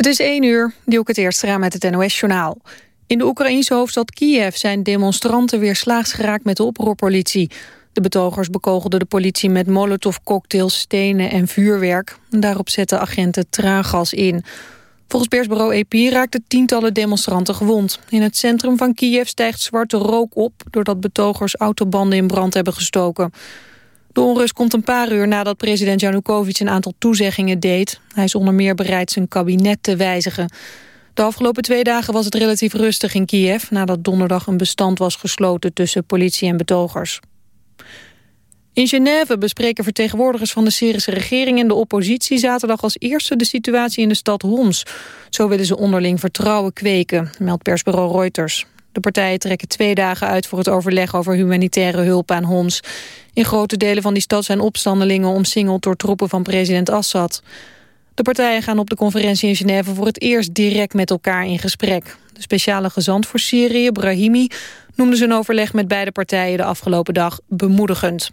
Het is één uur, die ook het eerst raam met het NOS-journaal. In de Oekraïense hoofdstad Kiev zijn demonstranten weer slaags geraakt met de oproerpolitie. De betogers bekogelden de politie met molotovcocktails, stenen en vuurwerk. Daarop zetten agenten traangas in. Volgens persbureau AP raakten tientallen demonstranten gewond. In het centrum van Kiev stijgt zwarte rook op... doordat betogers autobanden in brand hebben gestoken. De onrust komt een paar uur nadat president Janukovic een aantal toezeggingen deed. Hij is onder meer bereid zijn kabinet te wijzigen. De afgelopen twee dagen was het relatief rustig in Kiev... nadat donderdag een bestand was gesloten tussen politie en betogers. In Genève bespreken vertegenwoordigers van de Syrische regering en de oppositie zaterdag als eerste de situatie in de stad Homs. Zo willen ze onderling vertrouwen kweken, meldt persbureau Reuters. De partijen trekken twee dagen uit voor het overleg over humanitaire hulp aan Homs. In grote delen van die stad zijn opstandelingen omsingeld door troepen van president Assad. De partijen gaan op de conferentie in Genève voor het eerst direct met elkaar in gesprek. De speciale gezant voor Syrië, Brahimi, noemde zijn overleg met beide partijen de afgelopen dag bemoedigend.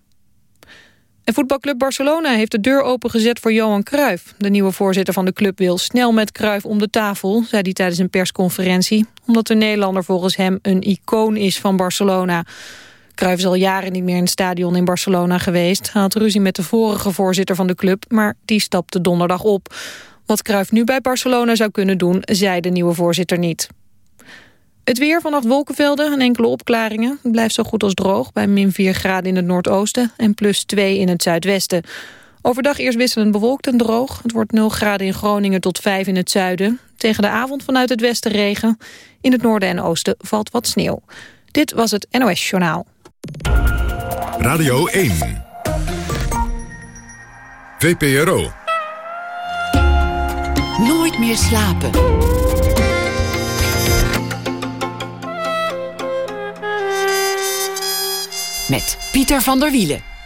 En voetbalclub Barcelona heeft de deur opengezet voor Johan Cruijff. De nieuwe voorzitter van de club wil snel met Cruijff om de tafel, zei hij tijdens een persconferentie, omdat de Nederlander volgens hem een icoon is van Barcelona. Cruijff is al jaren niet meer in het stadion in Barcelona geweest. Hij had ruzie met de vorige voorzitter van de club, maar die stapte donderdag op. Wat Cruijff nu bij Barcelona zou kunnen doen, zei de nieuwe voorzitter niet. Het weer, vannacht wolkenvelden en enkele opklaringen. Het blijft zo goed als droog bij min 4 graden in het noordoosten... en plus 2 in het zuidwesten. Overdag eerst wisselend bewolkt en droog. Het wordt 0 graden in Groningen tot 5 in het zuiden. Tegen de avond vanuit het westen regen. In het noorden en oosten valt wat sneeuw. Dit was het NOS Journaal. Radio 1. VPRO. Nooit meer slapen. Met Pieter van der Wielen.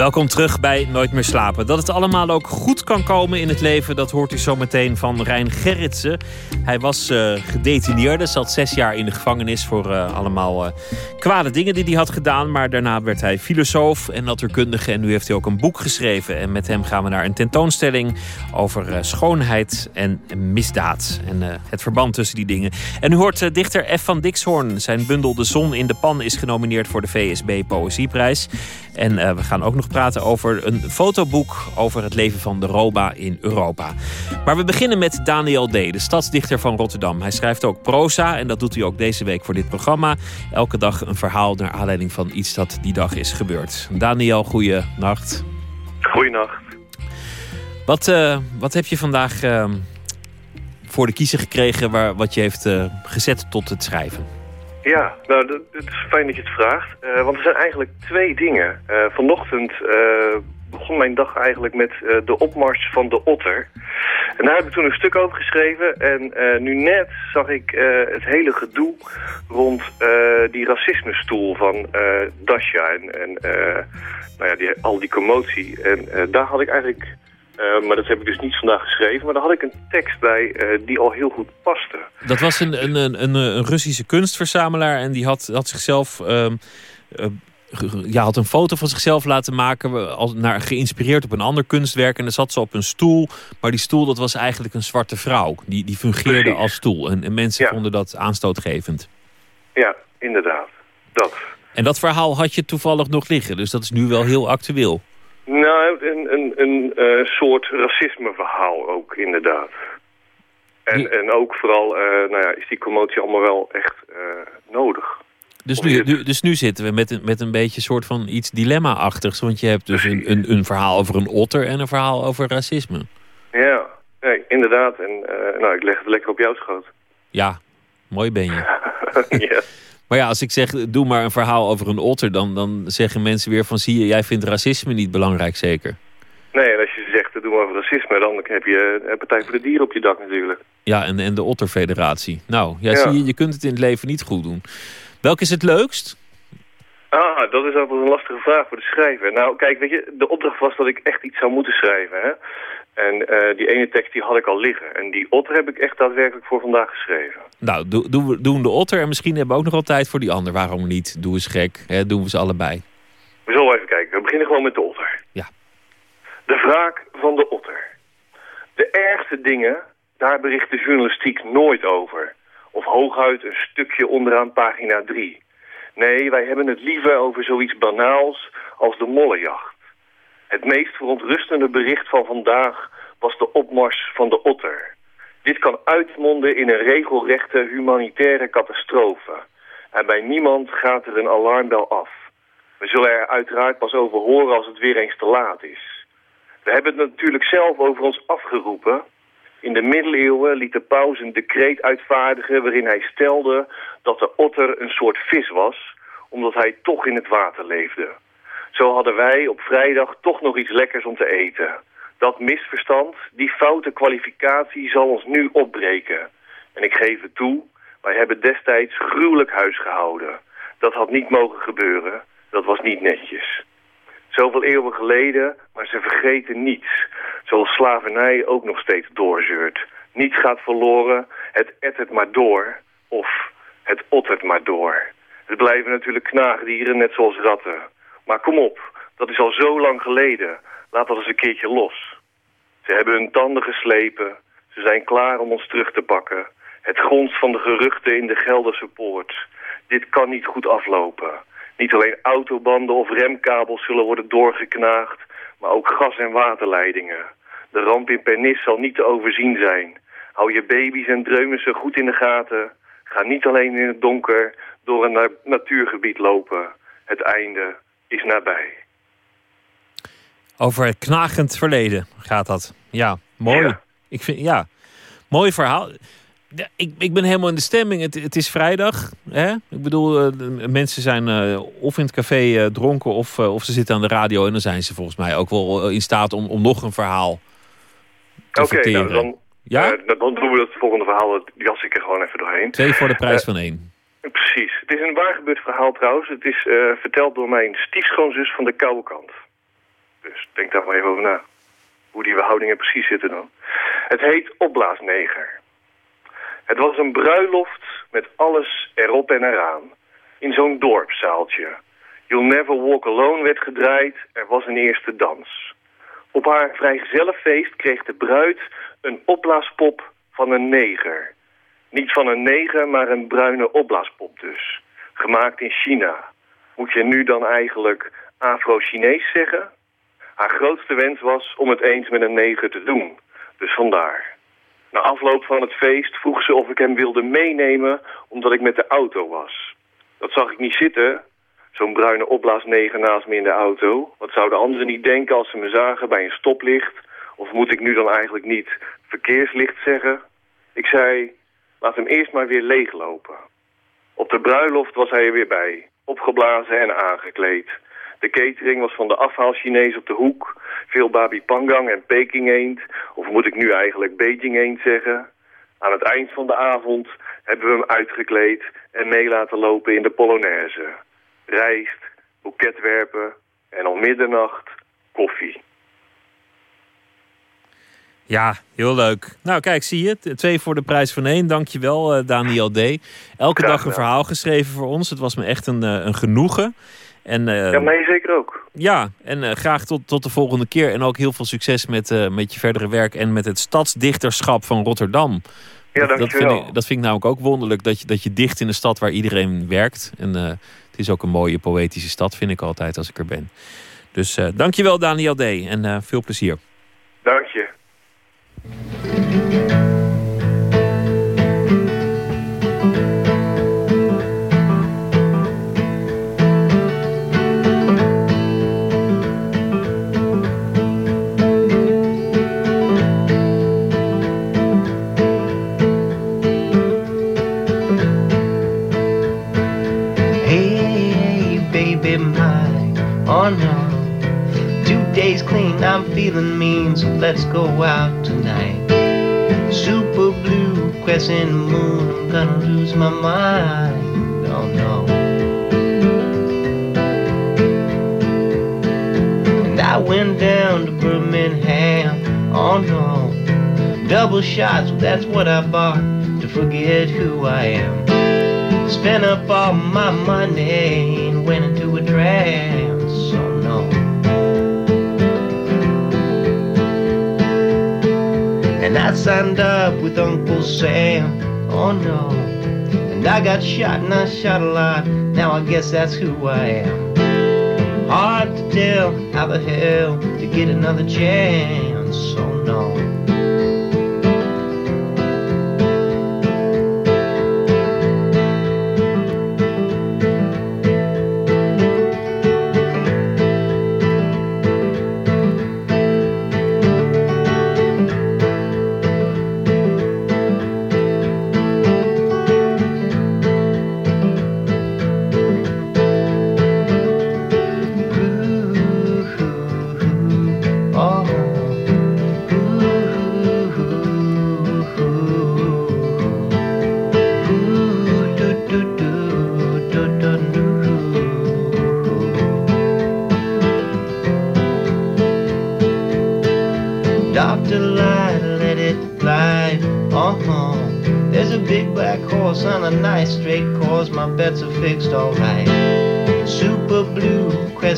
Welkom terug bij Nooit meer slapen. Dat het allemaal ook goed kan komen in het leven, dat hoort u zo meteen van Rijn Gerritsen. Hij was uh, gedetineerde, zat zes jaar in de gevangenis voor uh, allemaal uh, kwade dingen die hij had gedaan. Maar daarna werd hij filosoof en natuurkundige en nu heeft hij ook een boek geschreven. En met hem gaan we naar een tentoonstelling over schoonheid en misdaad. En het verband tussen die dingen. En u hoort dichter F. van Dixhoorn. Zijn bundel De Zon in de Pan is genomineerd voor de VSB Poëzieprijs. En we gaan ook nog praten over een fotoboek over het leven van de Roba in Europa. Maar we beginnen met Daniel D., de stadsdichter van Rotterdam. Hij schrijft ook proza en dat doet hij ook deze week voor dit programma. Elke dag een verhaal naar aanleiding van iets dat die dag is gebeurd. Daniel, goeie nacht. Goeienacht. Wat, uh, wat heb je vandaag uh, voor de kiezer gekregen waar, wat je heeft uh, gezet tot het schrijven? Ja, nou, het is fijn dat je het vraagt. Uh, want er zijn eigenlijk twee dingen. Uh, vanochtend uh, begon mijn dag eigenlijk met de opmars van de otter. En daar heb ik toen een stuk over geschreven. En nu net zag ik het hele gedoe rond die racismestoel van Dasha. En, en nou ja, die, al die commotie. En daar had ik eigenlijk uh, maar dat heb ik dus niet vandaag geschreven. Maar daar had ik een tekst bij uh, die al heel goed paste. Dat was een, een, een, een Russische kunstverzamelaar. En die had, had zichzelf... Uh, ja, had een foto van zichzelf laten maken, als, naar, geïnspireerd op een ander kunstwerk. En dan zat ze op een stoel, maar die stoel dat was eigenlijk een zwarte vrouw. Die, die fungeerde Precies. als stoel en, en mensen ja. vonden dat aanstootgevend. Ja, inderdaad. Dat. En dat verhaal had je toevallig nog liggen, dus dat is nu wel heel actueel. Nou, een, een, een uh, soort racismeverhaal ook, inderdaad. En, en ook vooral, uh, nou ja, is die commotie allemaal wel echt uh, nodig. Dus nu, nu, dus nu zitten we met een, met een beetje soort van iets dilemma-achtigs. Want je hebt dus een, een, een verhaal over een otter en een verhaal over racisme. Ja, nee, inderdaad. En nou, ik leg het lekker op jouw schoot. Ja, mooi ben je. ja. Maar ja, als ik zeg, doe maar een verhaal over een otter... dan, dan zeggen mensen weer van, zie je, jij vindt racisme niet belangrijk zeker? Nee, en als je zegt, doe maar over racisme... dan heb je een Partij voor de Dieren op je dak natuurlijk. Ja, en, en de Otterfederatie. Nou, ja, ja. zie je, je kunt het in het leven niet goed doen. Welk is het leukst? Ah, dat is altijd een lastige vraag voor de schrijver. Nou, kijk, weet je, de opdracht was dat ik echt iets zou moeten schrijven, hè? En uh, die ene tekst die had ik al liggen. En die otter heb ik echt daadwerkelijk voor vandaag geschreven. Nou, doen do, do de otter en misschien hebben we ook nog wel tijd voor die ander. Waarom niet? Doe eens gek. Hè? Doen we ze allebei. We zullen even kijken. We beginnen gewoon met de otter. Ja. De wraak van de otter. De ergste dingen Daar bericht de journalistiek nooit over. Of hooguit een stukje onderaan pagina 3. Nee, wij hebben het liever over zoiets banaals als de mollenjacht. Het meest verontrustende bericht van vandaag was de opmars van de otter. Dit kan uitmonden in een regelrechte humanitaire catastrofe. En bij niemand gaat er een alarmbel af. We zullen er uiteraard pas over horen als het weer eens te laat is. We hebben het natuurlijk zelf over ons afgeroepen. In de middeleeuwen liet de paus een decreet uitvaardigen waarin hij stelde dat de otter een soort vis was, omdat hij toch in het water leefde. Zo hadden wij op vrijdag toch nog iets lekkers om te eten. Dat misverstand, die foute kwalificatie zal ons nu opbreken. En ik geef het toe, wij hebben destijds gruwelijk huis gehouden. Dat had niet mogen gebeuren, dat was niet netjes. Zoveel eeuwen geleden, maar ze vergeten niets. Zoals slavernij ook nog steeds doorzeurt. Niets gaat verloren, het ettert maar door. Of het ottert maar door. Het blijven natuurlijk knaagdieren, net zoals ratten. Maar kom op, dat is al zo lang geleden. Laat dat eens een keertje los. Ze hebben hun tanden geslepen. Ze zijn klaar om ons terug te pakken. Het gonst van de geruchten in de Gelderse poort. Dit kan niet goed aflopen. Niet alleen autobanden of remkabels zullen worden doorgeknaagd, maar ook gas- en waterleidingen. De ramp in Pernis zal niet te overzien zijn. Hou je baby's en dreumissen goed in de gaten. Ga niet alleen in het donker door een natuurgebied lopen. Het einde is nabij. Over het knagend verleden gaat dat. Ja, mooi. Ja. Ik vind, ja, mooi verhaal. Ja, ik, ik ben helemaal in de stemming. Het, het is vrijdag. Hè? Ik bedoel, eh, mensen zijn eh, of in het café eh, dronken of, of ze zitten aan de radio. En dan zijn ze volgens mij ook wel in staat om, om nog een verhaal te Oké, nou dan, Ja? dan doen we het volgende verhaal. Dat jas ik er gewoon even doorheen. Twee voor de prijs van één. Precies. Het is een waar gebeurd verhaal trouwens. Het is eh, verteld door mijn stiefschoonzus van de koude kant. Dus denk daar maar even over na. Hoe die verhoudingen precies zitten dan. Het heet Opblaasneger. Het was een bruiloft met alles erop en eraan. In zo'n dorpszaaltje. You'll Never Walk Alone werd gedraaid. Er was een eerste dans. Op haar vrijgezellenfeest kreeg de bruid een opblaaspop van een neger. Niet van een neger, maar een bruine opblaaspop dus. Gemaakt in China. Moet je nu dan eigenlijk Afro-Chinees zeggen? Haar grootste wens was om het eens met een neger te doen. Dus vandaar. Na afloop van het feest vroeg ze of ik hem wilde meenemen omdat ik met de auto was. Dat zag ik niet zitten. Zo'n bruine opblaasneger naast me in de auto. Wat zouden anderen niet denken als ze me zagen bij een stoplicht? Of moet ik nu dan eigenlijk niet verkeerslicht zeggen? Ik zei, laat hem eerst maar weer leeglopen. Op de bruiloft was hij er weer bij, opgeblazen en aangekleed. De catering was van de afhaal Chinees op de hoek. Veel babi pangang en Peking eend. Of moet ik nu eigenlijk Beijing eend zeggen? Aan het eind van de avond hebben we hem uitgekleed en mee laten lopen in de Polonaise. Rijst, boeketwerpen en om middernacht koffie. Ja, heel leuk. Nou, kijk, zie je het. Twee voor de prijs van één. Dankjewel, eh Daniel D. Elke dag een verhaal geschreven voor ons. Het was me echt een, eh, een genoegen. En, eh, Ja, mij zeker ook. ja, en eh, graag tot, tot de volgende keer. En ook heel veel succes met, met je verdere werk en met het stadsdichterschap van Rotterdam. Ja, dat, dat, vind dankjewel. ik, dat vind ik namelijk ook wonderlijk, dat je, dat je dicht in een stad waar iedereen werkt. En het is ook een mooie poëtische stad, vind ik altijd als ik er ben. Dus dankjewel Daniel D. En veel plezier. Let's go out tonight. Crescent moon, I'm gonna lose my mind. Oh no. And I went down to Birmingham. Oh no. Double shots, that's what I bought to forget who I am. Spent up all my money and went into a trance. And I signed up with Uncle Sam. Oh no. And I got shot and I shot a lot. Now I guess that's who I am. Hard to tell how the hell to get another chance.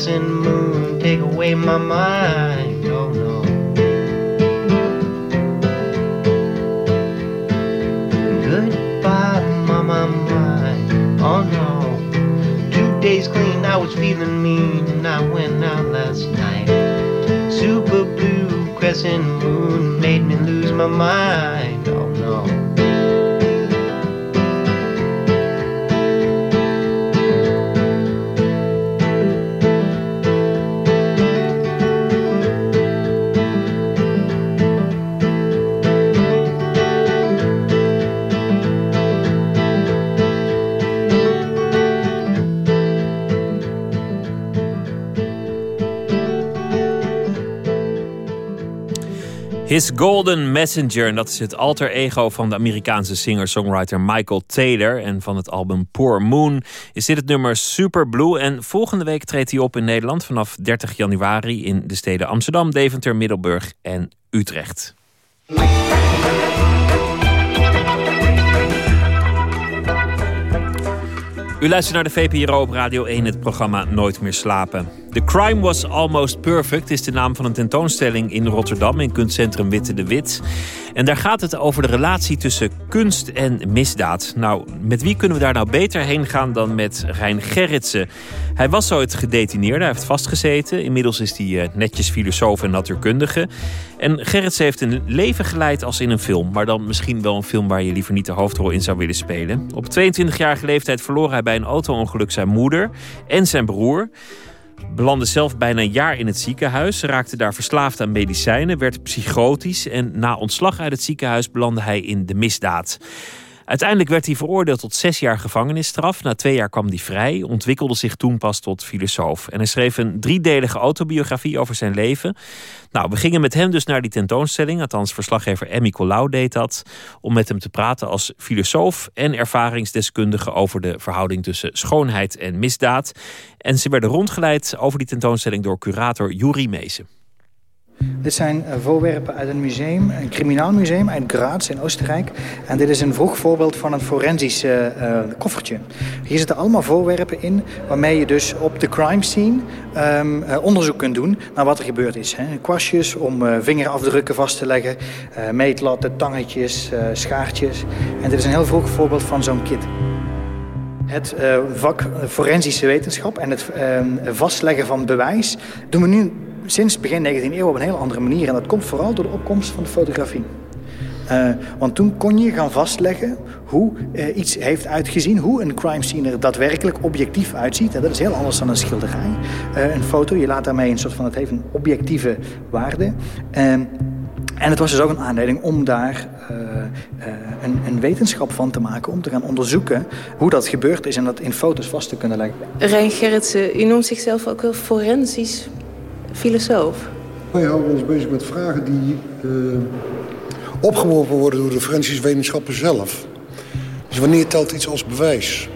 Crescent moon take away my mind. Oh no. Goodbye, mama mine. Oh no. Two days clean, I was feeling mean, and I went out last night. Super blue crescent moon made me lose my mind. His Golden Messenger. En dat is het alter ego van de Amerikaanse singer-songwriter Michael Taylor. En van het album Poor Moon is dit het nummer Super Blue. En volgende week treedt hij op in Nederland vanaf 30 januari in de steden Amsterdam, Deventer, Middelburg en Utrecht. U luistert naar de VPRO op Radio 1, het programma Nooit meer slapen. The Crime Was Almost Perfect is de naam van een tentoonstelling in Rotterdam in kunstcentrum Witte de Wit. En daar gaat het over de relatie tussen kunst en misdaad. Nou, met wie kunnen we daar nou beter heen gaan dan met Rijn Gerritsen? Hij was ooit gedetineerd, hij heeft vastgezeten. Inmiddels is hij eh, netjes filosoof en natuurkundige. En Gerritsen heeft een leven geleid als in een film. Maar dan misschien wel een film waar je liever niet de hoofdrol in zou willen spelen. Op 22-jarige leeftijd verloor hij bij een auto-ongeluk zijn moeder en zijn broer belandde zelf bijna een jaar in het ziekenhuis, raakte daar verslaafd aan medicijnen, werd psychotisch en na ontslag uit het ziekenhuis belandde hij in de misdaad. Uiteindelijk werd hij veroordeeld tot zes jaar gevangenisstraf. Na twee jaar kwam hij vrij, ontwikkelde zich toen pas tot filosoof. En hij schreef een driedelige autobiografie over zijn leven. Nou, we gingen met hem dus naar die tentoonstelling. Althans, verslaggever Emmy Colau deed dat. Om met hem te praten als filosoof en ervaringsdeskundige over de verhouding tussen schoonheid en misdaad. En ze werden rondgeleid over die tentoonstelling door curator Juri Meesen. Dit zijn eh, voorwerpen uit een museum, een criminaal museum uit Graz in Oostenrijk. En dit is een vroeg voorbeeld van een forensisch uh, koffertje. Hier zitten allemaal voorwerpen in waarmee je dus op de crime scene um, onderzoek kunt doen naar wat er gebeurd is. Hè. Kwastjes om uh, vingerafdrukken vast te leggen, meetlatten, tangetjes, schaartjes. En dit is een heel vroeg voorbeeld van zo'n kit. Het vak forensische wetenschap en het ehm, vastleggen van bewijs doen we nu sinds begin 19e eeuw op een heel andere manier. En dat komt vooral door de opkomst van de fotografie. Uh, want toen kon je gaan vastleggen hoe uh, iets heeft uitgezien, hoe een crime scene er daadwerkelijk objectief uitziet. En dat is heel anders dan een schilderij. Uh, een foto, je laat daarmee een soort van, het heeft een objectieve waarde. en het was dus ook een aanleiding om daar een, een, wetenschap van te maken, om te gaan onderzoeken hoe dat gebeurd is en dat in foto's vast te kunnen leggen. Rijn Gerritsen, u noemt zichzelf ook wel forensisch filosoof? Wij houden ons bezig met vragen die uh, opgeworpen worden door de forensische wetenschappen zelf. Dus wanneer telt iets als bewijs?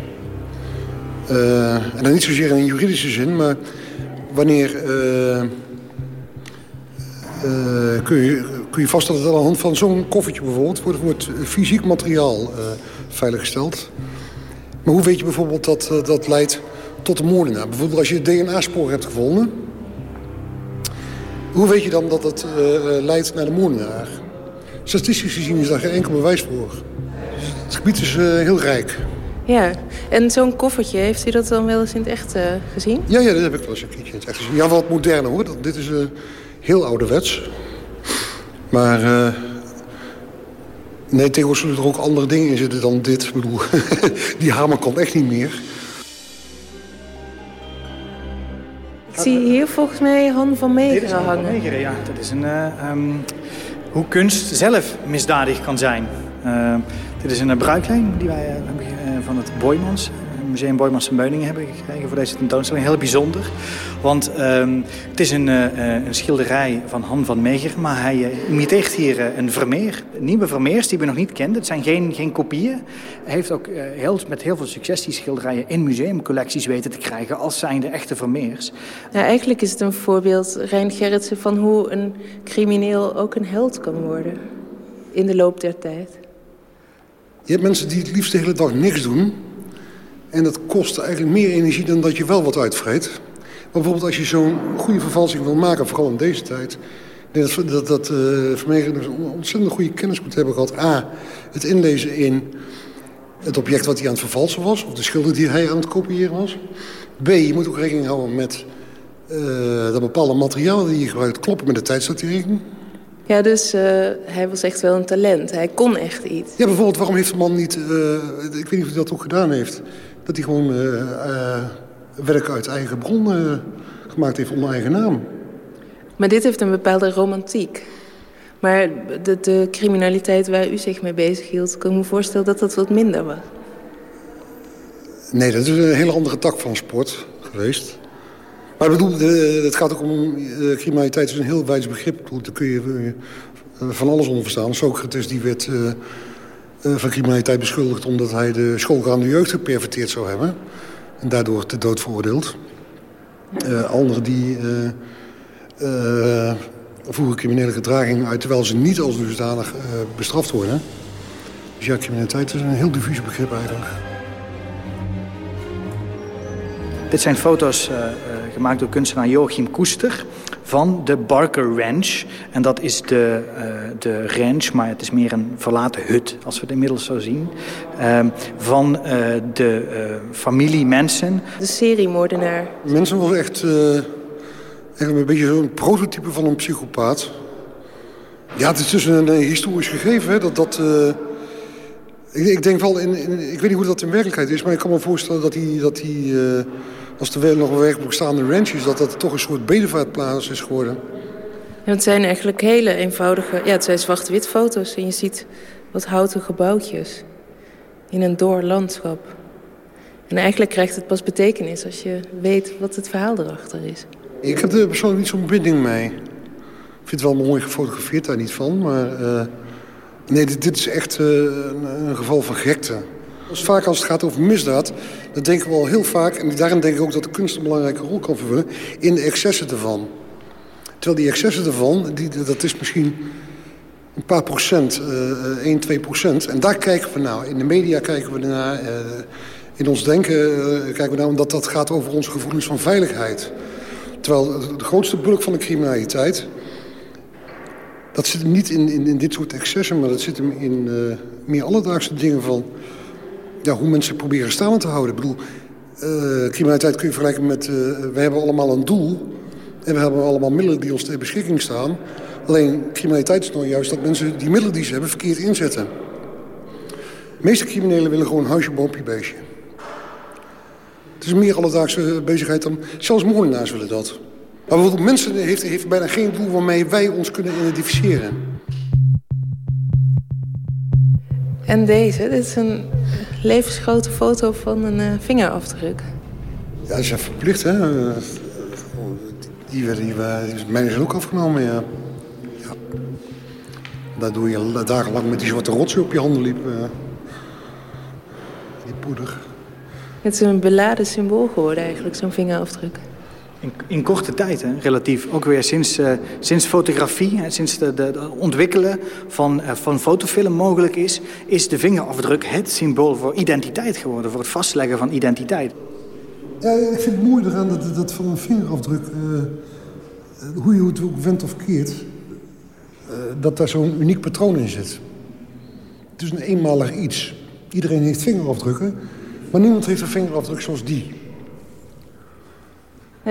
Uh, en dan niet zozeer in juridische zin, maar wanneer uh, kun, je, kun je vaststellen dat aan de hand van zo'n koffertje bijvoorbeeld wordt, fysiek materiaal veiliggesteld. Maar hoe weet je bijvoorbeeld dat dat leidt tot een moordenaar? Bijvoorbeeld als je DNA-spoor hebt gevonden hoe weet je dan dat het uh, leidt naar de moordenaar? Statistisch gezien is daar geen enkel bewijs voor. Het gebied is uh, heel rijk. Ja, en zo'n koffertje, heeft u dat dan wel eens in het echt uh, gezien? Ja, ja, dat heb ik wel eens een keertje in het echt gezien. Ja, wat moderner hoor. Dit is uh, heel ouderwets. Maar uh, nee, tegenwoordig zullen er ook andere dingen in zitten dan dit. Ik bedoel, die hamer komt echt niet meer. Ik zie hier volgens mij Han van Meegeren Dit is Han hangen. van Meegeren, ja. Dat is een, uh, um, hoe kunst zelf misdadig kan zijn. Uh, dit is een bruiklijn die wij hebben uh, van het Boymans. Museum Boymans en Beuningen hebben gekregen voor deze tentoonstelling. Heel bijzonder, want um, het is een, uh, een, schilderij van Han van Meegeren, maar hij uh, imiteert hier uh, een Vermeer. Nieuwe Vermeers die we nog niet kenden. Het zijn geen, geen kopieën. Hij heeft ook heel, met heel veel succes die schilderijen in museumcollecties weten te krijgen als zijnde echte Vermeers. Ja, eigenlijk is het een voorbeeld, Rijn Gerritsen, van hoe een crimineel ook een held kan worden in de loop der tijd. Je hebt mensen die het liefst de hele dag niks doen. En dat kost eigenlijk meer energie dan dat je wel wat uitvreet. Maar bijvoorbeeld als je zo'n goede vervalsing wil maken, vooral in deze tijd... dat, dat, dat uh, een ontzettend goede kennis moet hebben gehad. A, het inlezen in het object wat hij aan het vervalsen was... of de schilder die hij aan het kopiëren was. B, je moet ook rekening houden met uh, dat bepaalde materialen die je gebruikt... kloppen met de tijdsdatering. Ja, dus uh, hij was echt wel een talent. Hij kon echt iets. Ja, bijvoorbeeld, waarom heeft de man niet... ik weet niet of hij dat ook gedaan heeft dat hij gewoon uh, uh, werk uit eigen bron uh, gemaakt heeft onder eigen naam. Maar dit heeft een bepaalde romantiek. Maar de, de criminaliteit waar u zich mee bezig hield... kan ik me voorstellen dat dat wat minder was. Nee, dat is een hele andere tak van sport geweest. Maar ik bedoel, de, het gaat ook om... criminaliteit is een heel wijds begrip. Daar kun je van alles onder verstaan. Socrates die werd van criminaliteit beschuldigd... omdat hij de schoolgaande jeugd geperverteerd zou hebben. En daardoor te dood veroordeeld. Uh, anderen die uh, uh, voeren criminele gedragingen uit... terwijl ze niet als dusdanig bestraft worden. Dus ja, criminaliteit is een heel diffuus begrip eigenlijk. Dit zijn foto's gemaakt door kunstenaar Joachim Koester van de Barker Ranch. En dat is de, uh, de ranch, maar het is meer een verlaten hut, als we het inmiddels zo zien. Uh, van uh, de familie Manson. De seriemoordenaar. Manson was echt, echt een beetje zo'n prototype van een psychopaat. Ja, het is dus een, een historisch gegeven, hè, dat dat... Ik, ik, denk wel, in, in, ik weet niet hoe dat in werkelijkheid is... maar ik kan me voorstellen dat hij... Dat hij als er nog een werkelijk staande ranch is... dat dat toch een soort bedevaartplaats is geworden. Ja, het zijn eigenlijk hele eenvoudige... Ja, het zijn zwart-wit foto's en je ziet wat houten gebouwtjes... in een door landschap. En eigenlijk krijgt het pas betekenis als je weet wat het verhaal erachter is. Ik heb er persoonlijk niet zo'n binding mee. Ik vind het wel mooi gefotografeerd, daar niet van. Maar uh, nee, dit, dit, is echt uh, een, een geval van gekte. Dus vaak als het gaat over misdaad, dan denken we al heel vaak... en daarom denk ik ook dat de kunst een belangrijke rol kan vervullen... in de excessen ervan. Terwijl die excessen ervan, die, dat is misschien een paar procent, uh, 1, 2 procent. En daar kijken we nou. In de media kijken we naar. Uh, in ons denken uh, kijken we naar, omdat dat gaat over onze gevoelens van veiligheid. Terwijl de grootste bulk van de criminaliteit... dat zit hem niet in, in, in dit soort excessen, maar dat zit hem in uh, meer alledaagse dingen van ja, hoe mensen proberen staan te houden. Ik bedoel, uh, criminaliteit kun je vergelijken met... Uh, we hebben allemaal een doel en we hebben allemaal middelen die ons ter beschikking staan. Alleen criminaliteit is nou juist dat mensen die middelen die ze hebben verkeerd inzetten. De meeste criminelen willen gewoon huisje, boompje, beestje. Het is meer alledaagse bezigheid dan... Zelfs moordenaars willen dat. Maar bijvoorbeeld mensen heeft, heeft bijna geen doel waarmee wij ons kunnen identificeren. En deze, dit is een levensgrote foto van een uh, vingerafdruk. Ja, dat is ja verplicht, hè. Die, die, die, die is mij is ook afgenomen, ja. ja. Daardoor je dagenlang met die zwarte rotsen op je handen liep. Uh, die poeder. Het is een beladen symbool geworden eigenlijk, zo'n vingerafdruk. In, korte tijd, hè, relatief. Ook weer sinds, uh, sinds fotografie, hè, sinds de, ontwikkelen van, uh, van fotofilm mogelijk is... is de vingerafdruk het symbool voor identiteit geworden. Voor het vastleggen van identiteit. Ik vind het mooi eraan dat, dat van een vingerafdruk... Uh, hoe je het ook went of keert... dat daar zo'n uniek patroon in zit. Het is een eenmalig iets. Iedereen heeft vingerafdrukken, maar niemand heeft een vingerafdruk zoals die.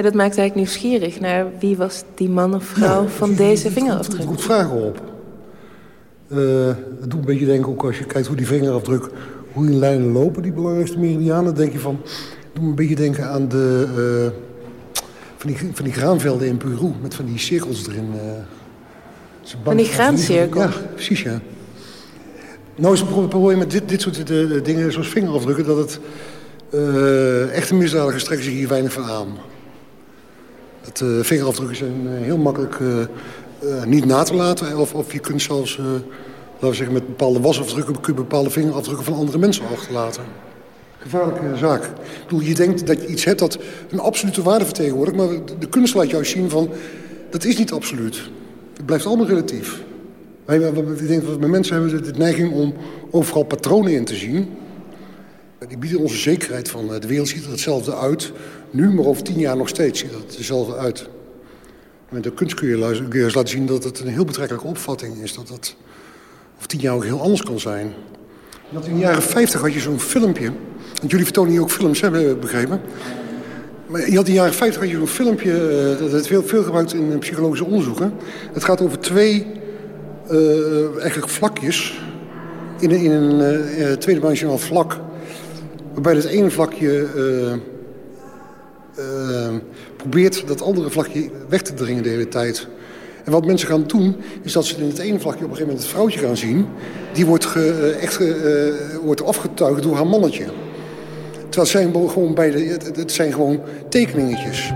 Dat maakt eigenlijk nieuwsgierig naar wie was die man of vrouw van deze vingerafdruk. Het roept vragen op. Uh, het doet een beetje denken, ook als je kijkt hoe die vingerafdruk... hoe die lijnen lopen, die belangrijkste meridianen... denk je van, doet een beetje denken aan de... Uh, van, die, van die graanvelden in Peru, met van die cirkels erin. Uh, van die graancirkels? Ja, precies, ja. Nou is het probleem met dit, dit soort de, dingen, zoals vingerafdrukken... dat het echte misdadigers strekken zich hier weinig van aan. Dat, uh, vingerafdrukken zijn heel makkelijk uh, niet na te laten. Of, of je kunt zelfs, laten we zeggen, met bepaalde wasafdrukken... bepaalde vingerafdrukken van andere mensen achterlaten. Gevaarlijke zaak. Ik bedoel, je denkt dat je iets hebt dat een absolute waarde vertegenwoordigt... maar de kunst laat juist zien van, dat is niet absoluut. Het blijft allemaal relatief. Wij, ik denk dat mensen hebben de neiging om overal patronen in te zien. Die bieden onze zekerheid van de wereld ziet er hetzelfde uit. Nu, maar over tien jaar nog steeds ziet het er hetzelfde uit. Met de kunst kun je, laten zien dat het een heel betrekkelijke opvatting is. Dat dat over tien jaar ook heel anders kan zijn. Dat in de jaren 50 had je zo'n filmpje. Want jullie vertonen hier ook films, hebben begrepen. Maar je had in de jaren 50 had je zo'n filmpje. Uh, dat werd veel, veel gebruikt in psychologische onderzoeken. Het gaat over twee uh, eigenlijk vlakjes. In in een uh, tweedimensionaal vlak. Waarbij het ene vlakje probeert dat andere vlakje weg te dringen de hele tijd. En wat mensen gaan doen, is dat ze in het ene vlakje op een gegeven moment het vrouwtje gaan zien. Die wordt ge, echt uh, wordt afgetuigd door haar mannetje. Terwijl zijn gewoon, beide, het zijn gewoon tekeningetjes.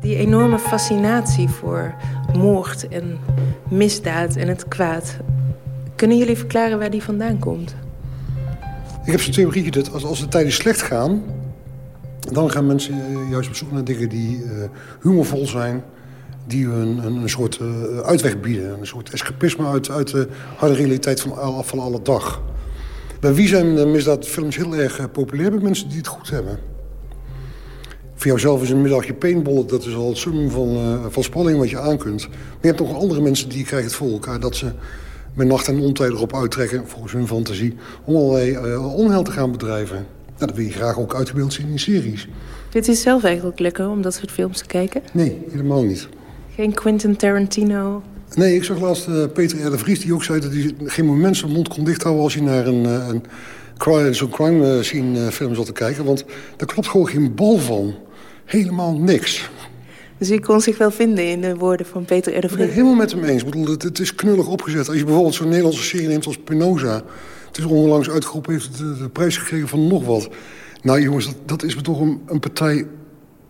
Die enorme fascinatie voor moord en misdaad en het kwaad. Kunnen jullie verklaren waar die vandaan komt? Ik heb zo'n theorie dat als, als de tijden slecht gaan... Dan gaan mensen eh, juist op zoek naar dingen die uh, humorvol zijn. Die een, een, een soort uh, uitweg bieden. Een soort escapisme uit, uit de harde realiteit van, van alle dag. Bij wie zijn misdaadfilms heel erg populair? Bij mensen die het goed hebben. Voor jouzelf is een middagje paintballen, dat is al het summum van, van spanning wat je aan kunt. Maar je hebt nog andere mensen die krijgen het voor elkaar... dat ze met nacht en ontijden erop uittrekken, volgens hun fantasie... om allerlei uh, onheil te gaan bedrijven. Nou, dat wil je graag ook uitgebeeld zien in series. Vindt u het zelf eigenlijk lekker om dat soort films te kijken? Nee, helemaal niet. Geen Quentin Tarantino? Nee, ik zag laatst uh, Peter R. de Vries die ook zei dat hij geen moment zijn mond kon dichthouden... als hij naar een, een zo'n crime scene film zat te kijken. Want daar klopt gewoon geen bal van. Helemaal niks. Dus u kon zich wel vinden in de woorden van Peter R. de Vries? Ik ben helemaal met hem eens. Ik bedoel, het, het is knullig opgezet. Als je bijvoorbeeld zo'n Nederlandse serie neemt als Penosa... Het is onlangs uitgeroepen, heeft de, de, prijs gekregen van nog wat. Nou jongens, dat, dat is me toch een, een, partij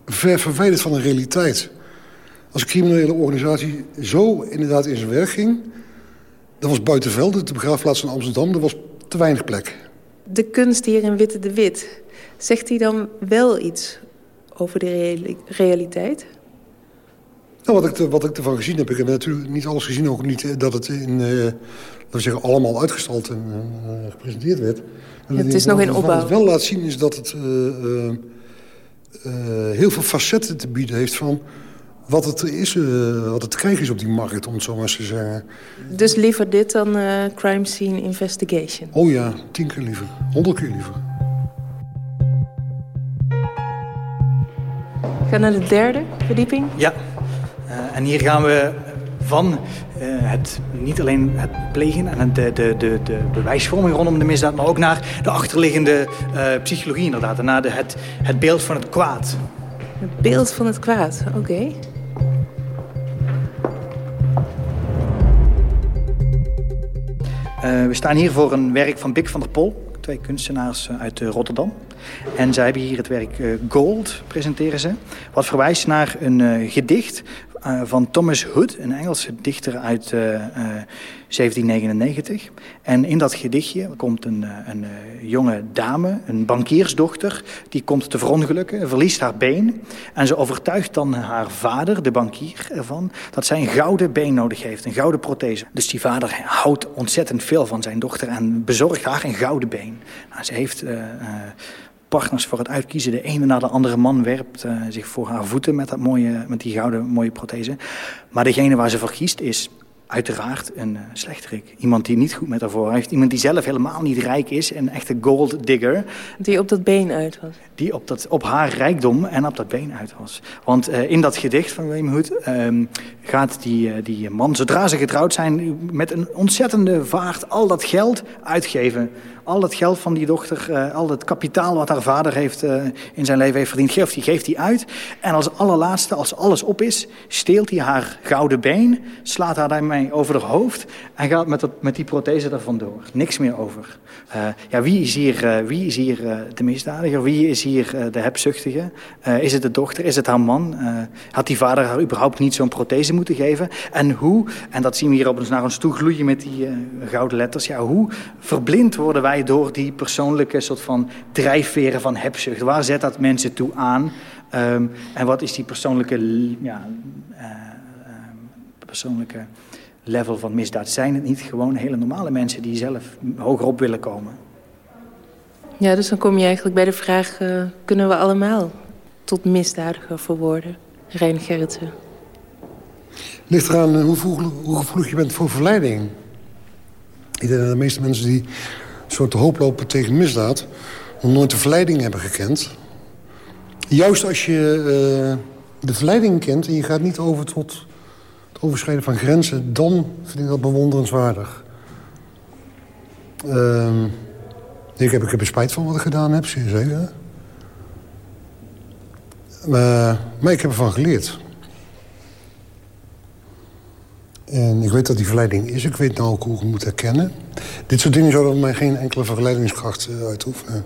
ver verwijderd van de realiteit. Als een criminele organisatie zo inderdaad in zijn werk ging... dat was buitenveld, de begraafplaats van Amsterdam, er was te weinig plek. De kunst hier in Witte de Wit, zegt hij dan wel iets over de realiteit? Nou, wat, ik, wat ik ervan gezien heb, ik heb natuurlijk niet alles gezien, ook niet eh, dat het in, uh, laten we zeggen, allemaal uitgestald en uh, gepresenteerd werd. Ja, het is nog in opbouw. Wat het wel laat zien is dat het uh, heel veel facetten te bieden heeft van wat het is, wat het te krijgen is op die markt, om het zo maar eens te zeggen. Dus liever dit dan crime scene investigation? Oh ja, tien keer liever, honderd keer liever. Ga naar de derde verdieping. Ja, uh, en hier gaan we van uh, het, niet alleen het plegen en de, de, de, de bewijsvorming rondom de misdaad... maar ook naar de achterliggende uh, psychologie inderdaad. En naar de, het, het beeld van het kwaad. Het beeld van het kwaad, oké. Okay. we staan hier voor een werk van Bik van der Pol. Twee kunstenaars uit Rotterdam. En zij hebben hier het werk Gold, presenteren ze. Wat verwijst naar een gedicht van Thomas Hood, een Engelse dichter uit uh, uh, 1799. En in dat gedichtje komt een, een jonge dame, een bankiersdochter, die komt te verongelukken, verliest haar been. En ze overtuigt dan haar vader, de bankier, ervan dat zij een gouden been nodig heeft, een gouden prothese. Dus die vader houdt ontzettend veel van zijn dochter en bezorgt haar een gouden been. Nou, ze heeft partners voor het uitkiezen. De ene na de andere man werpt zich voor haar voeten met, dat mooie, met die gouden mooie prothese. Maar degene waar ze voor kiest is uiteraard een uh, slechterik. Iemand die niet goed met haar voor heeft. Iemand die zelf helemaal niet rijk is. Een echte gold digger. Die op dat been uit was. Die op, dat, op haar rijkdom en op dat been uit was. Want uh, in dat gedicht van William Hood uh, gaat die, die man, zodra ze getrouwd zijn... met een ontzettende vaart al dat geld uitgeven al het geld van die dochter, uh, al het kapitaal wat haar vader heeft, uh, in zijn leven heeft verdiend, geeft hij geeft uit. En als allerlaatste, als alles op is, steelt hij haar gouden been, slaat haar daarmee over haar hoofd en gaat met, dat, met die prothese er vandoor. Niks meer over. Uh, ja, wie is hier, wie is hier de misdadiger? Wie is hier de hebzuchtige? is het de dochter? Is het haar man? had die vader haar überhaupt niet zo'n prothese moeten geven? En hoe, en dat zien we hier op ons naar ons toe gloeien met die gouden letters, ja, hoe verblind worden wij door die persoonlijke soort van drijfveren van hebzucht. Waar zet dat mensen toe aan? Um, en wat is die persoonlijke, ja, uh, persoonlijke level van misdaad? Zijn het niet gewoon hele normale mensen die zelf hogerop willen komen? Ja, dus dan kom je eigenlijk bij de vraag... Uh, kunnen we allemaal tot misdadiger verworden? Rijn Gerritsen. Ligt eraan hoe, hoe gevoelig je bent voor verleiding. Ik denk dat de meeste mensen die soort hooplopen tegen misdaad... nog nooit de verleiding hebben gekend. Juist als je uh, de verleiding kent en je gaat niet over tot het overschrijden van grenzen... dan vind ik dat bewonderenswaardig. Uh, ik, heb, ik heb er spijt van wat ik gedaan heb, zeer zeker. Maar, maar ik heb ervan geleerd. En ik weet dat die verleiding is. Ik weet nou ook hoe ik moet herkennen. Dit soort dingen zouden mij geen enkele verleidingskracht uh, uitoefenen.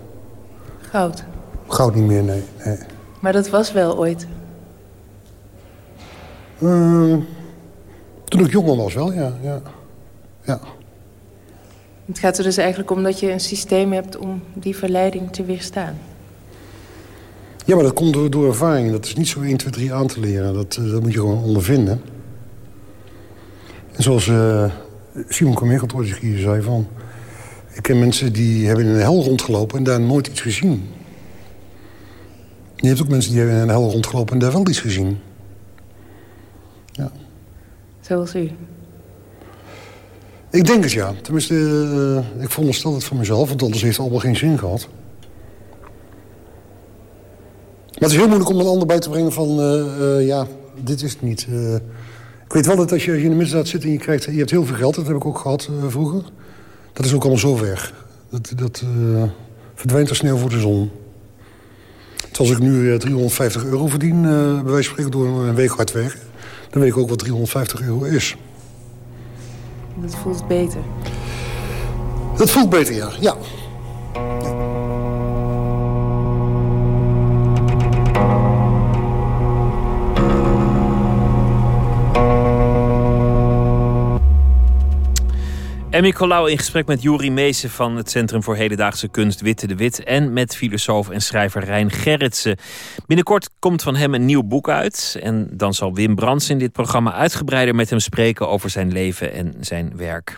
Goud? Goud niet meer, nee. nee. Maar dat was wel ooit? Uh, toen ik jonger was wel, ja. ja. ja. Het gaat er dus eigenlijk om dat je een systeem hebt om die verleiding te weerstaan. Ja, maar dat komt door, door ervaring. Dat is niet zo 1, 2, 3 aan te leren. Dat, uh, dat moet je gewoon ondervinden. En zoals uh, Simon ooit hier zei van... ik ken mensen die hebben in een hel rondgelopen en daar nooit iets gezien. Je hebt ook mensen die hebben in een hel rondgelopen en daar wel iets gezien. Ja. Zoals u? Ik denk het, ja. Tenminste, uh, ik veronderstel het van mezelf... want anders heeft het allemaal geen zin gehad. Maar het is heel moeilijk om een ander bij te brengen van... Uh, ja, dit is het niet... Ik weet wel dat als je in de misdaad zit en je, krijgt, je hebt heel veel geld... dat heb ik ook gehad vroeger. Dat is ook allemaal zo weg. Dat, dat verdwijnt als sneeuw voor de zon. Dus als ik nu uh, 350 euro verdien, bij wijze van spreken door een week hard werken... dan weet ik ook wat 350 euro is. Dat voelt beter. Dat voelt beter, ja. ja. Emmy Colau in gesprek met Juri Meesen van het Centrum voor Hedendaagse Kunst Witte de Wit. En met filosoof en schrijver Rijn Gerritsen. Binnenkort komt van hem een nieuw boek uit. En dan zal Wim Brands in dit programma uitgebreider met hem spreken over zijn leven en zijn werk.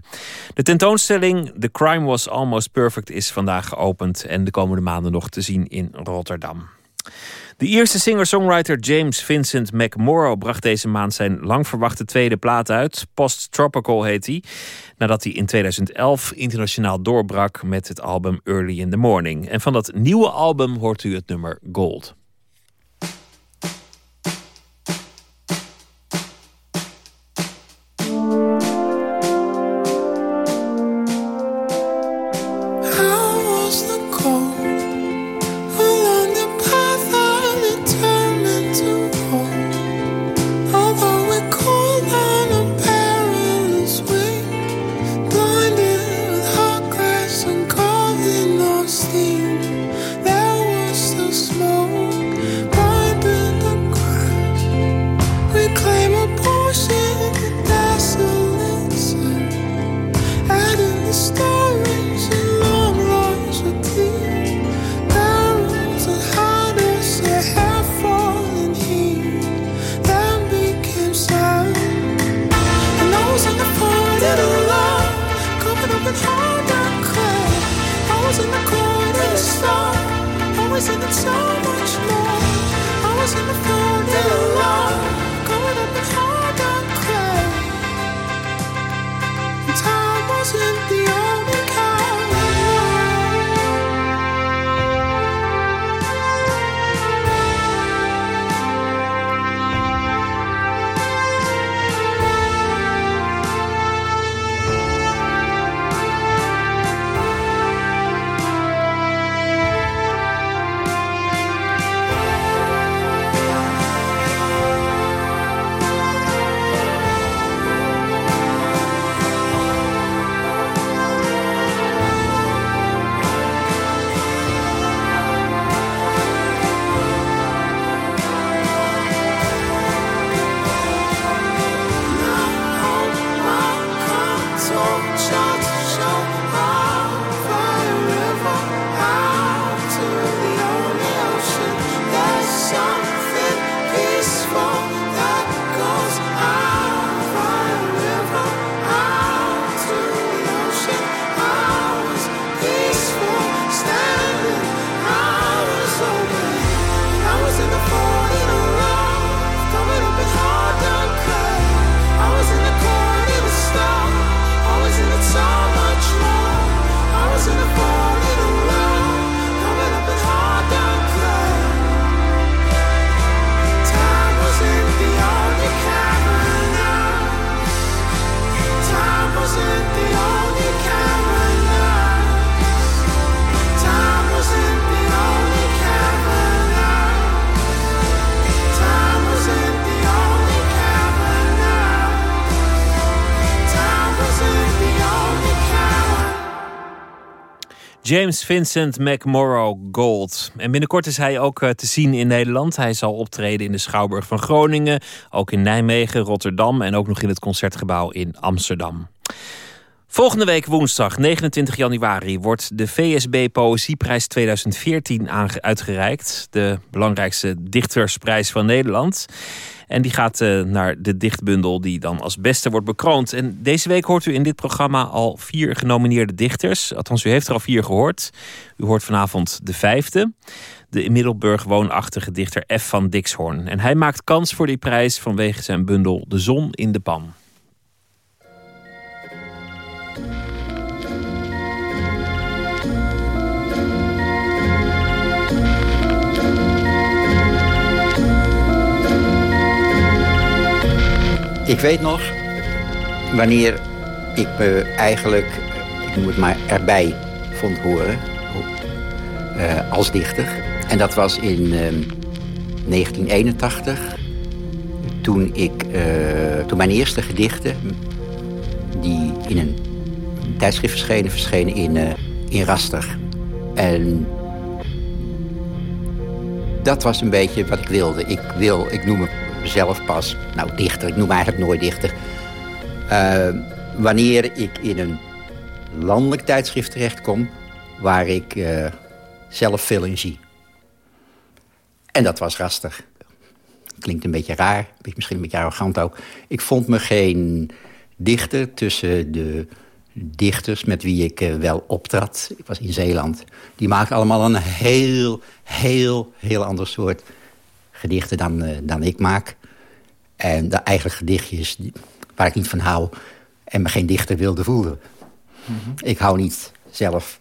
De tentoonstelling The Crime Was Almost Perfect is vandaag geopend. En de komende maanden nog te zien in Rotterdam. De Ierse singer-songwriter James Vincent McMorrow bracht deze maand zijn lang verwachte tweede plaat uit. Post Tropical heet hij. Nadat hij in 2011 internationaal doorbrak met het album Early in the Morning. En van dat nieuwe album hoort u het nummer Gold. James Vincent McMorrow Gold. En binnenkort is hij ook eh, te zien in Nederland. Hij zal optreden in de Schouwburg van Groningen, ook in Nijmegen, Rotterdam en ook nog in het concertgebouw in Amsterdam. Volgende week woensdag 29 januari wordt de VSB Poëzieprijs 2014 uitgereikt. De belangrijkste dichtersprijs van Nederland. En die gaat uh, naar de dichtbundel die dan als beste wordt bekroond. En deze week hoort u in dit programma al vier genomineerde dichters. Althans, u heeft er al vier gehoord. U hoort vanavond de vijfde. De in Middelburg woonachtige dichter F. van Dixhoorn. En hij maakt kans voor die prijs vanwege zijn bundel De Zon in de Pan. Ik weet nog wanneer ik me eigenlijk, ik noem het maar, erbij vond horen. Uh, als dichter. En dat was in uh, 1981, toen, ik, uh, toen mijn eerste gedichten, die in een tijdschrift verschenen, verschenen in, uh, in Raster. En dat was een beetje wat ik wilde. Ik, wil, ik noem me zelf pas, nou dichter, ik noem eigenlijk nooit dichter. Uh, wanneer ik in een landelijk tijdschrift terechtkom waar ik uh, zelf veel in zie. En dat was rastig. Klinkt een beetje raar, misschien een beetje arrogant ook. Ik vond me geen dichter tussen de dichters met wie ik uh, wel optrad. Ik was in Zeeland. Die maakten allemaal een heel, heel, heel ander soort gedichten dan, uh, dan ik maak. En de eigenlijk gedichtjes waar ik niet van hou... en me geen dichter wilde voelen. Mm -hmm. Ik hou niet zelf,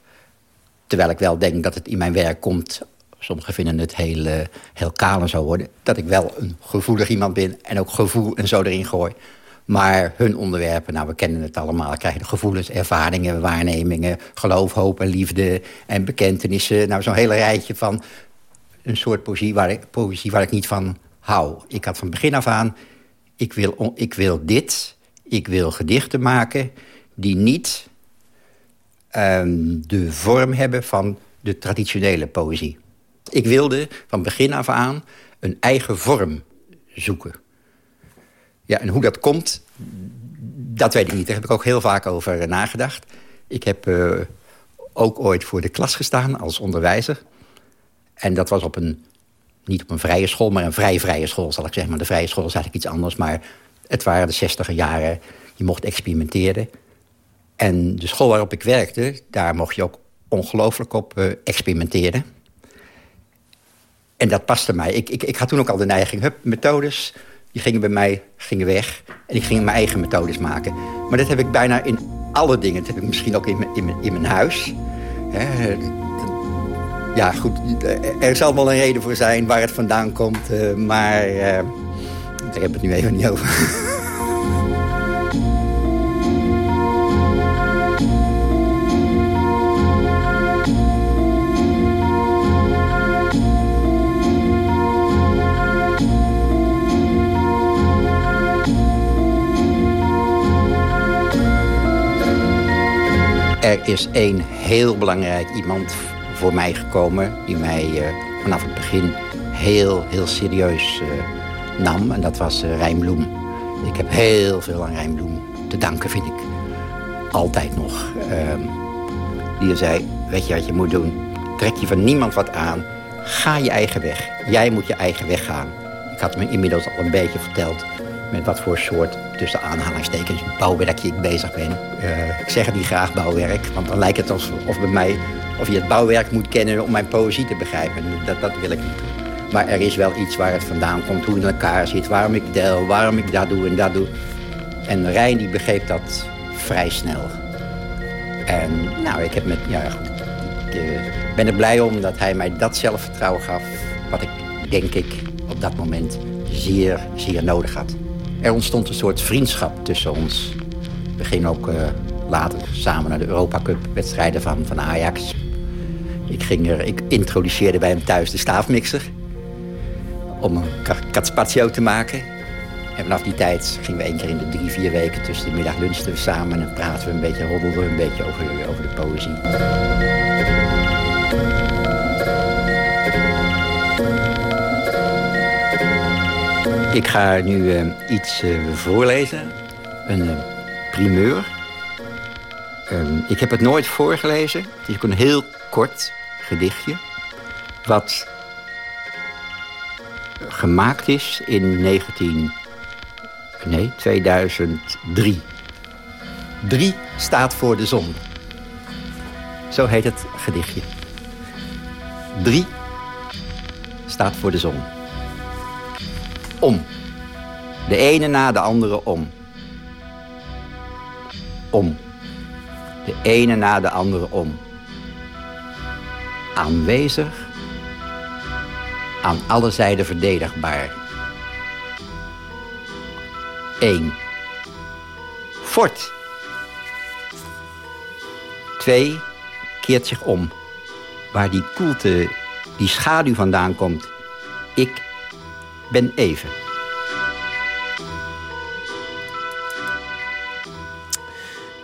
terwijl ik wel denk dat het in mijn werk komt... sommigen vinden het heel, uh, heel kaal en zo worden... dat ik wel een gevoelig iemand ben en ook gevoel en zo erin gooi. Maar hun onderwerpen, nou, we kennen het allemaal. Krijgen gevoelens, ervaringen, waarnemingen... geloof, hoop en liefde en bekentenissen. Nou, zo'n hele rijtje van een soort poëzie waar, ik, poëzie waar ik niet van hou. Ik had van begin af aan, ik wil, ik wil dit, ik wil gedichten maken... die niet um, de vorm hebben van de traditionele poëzie. Ik wilde van begin af aan een eigen vorm zoeken. Ja, en hoe dat komt, dat weet ik niet. Daar heb ik ook heel vaak over nagedacht. Ik heb uh, ook ooit voor de klas gestaan als onderwijzer. En dat was op een niet op een vrije school, maar een vrij vrije school, zal ik zeggen. Maar de vrije school is eigenlijk iets anders. Maar het waren de zestiger jaren. Je mocht experimenteren. En de school waarop ik werkte, daar mocht je ook ongelooflijk op uh, experimenteren. En dat paste mij. Ik, ik, ik had toen ook al de neiging, hup, methodes, die gingen bij mij gingen weg. En ik ging mijn eigen methodes maken. Maar dat heb ik bijna in alle dingen. Dat heb ik misschien ook in mijn, in mijn, in mijn huis. Ja, goed, er zal wel een reden voor zijn waar het vandaan komt. Uh, maar uh, daar heb het nu even niet over. Er is één heel belangrijk iemand voor mij gekomen... die mij uh, vanaf het begin heel, heel serieus uh, nam. En dat was uh, Rijn Bloem. Ik heb heel veel aan Rijn Bloem te danken, vind ik. Altijd nog. Ehm, die zei, weet je wat je moet doen? Trek je van niemand wat aan. Ga je eigen weg. Jij moet je eigen weg gaan. Ik had me inmiddels al een beetje verteld met wat voor soort, tussen aanhalingstekens, bouwwerkje ik bezig ben. Uh, ik zeg het niet graag bouwwerk, want dan lijkt het alsof bij mij of je het bouwwerk moet kennen om mijn poëzie te begrijpen. Dat, dat wil ik niet. Maar er is wel iets waar het vandaan komt, hoe het in elkaar zit, waarom ik deel, waarom ik dat doe en dat doe. En Rijn die begreep dat vrij snel. En nou, ik heb met, ja, ik uh, ben er blij om dat hij mij dat zelfvertrouwen gaf, wat ik denk ik op dat moment zeer, zeer nodig had. Er ontstond een soort vriendschap tussen ons. We gingen ook uh, later samen naar de Europa Cup wedstrijden van, van Ajax. Ik, ging er, ik introduceerde bij hem thuis de staafmixer. Om een carpaccio te maken. En vanaf die tijd gingen we één keer in de drie, vier weken tussen de middag lunchten we samen. En praten we een beetje, roddelden we een beetje over, over de poëzie. Ik ga nu uh, iets uh, voorlezen. Een uh, primeur. Um, ik heb het nooit voorgelezen. Het is een heel kort gedichtje. Wat gemaakt is in 19... Nee, 2003. Drie staat voor de zon. Zo heet het gedichtje. Drie staat voor de zon. Om. De ene na de andere om. Om. De ene na de andere om. Aanwezig. Aan alle zijden verdedigbaar. 1. Fort. 2. Keert zich om. Waar die koelte, die schaduw vandaan komt. Ik ben even.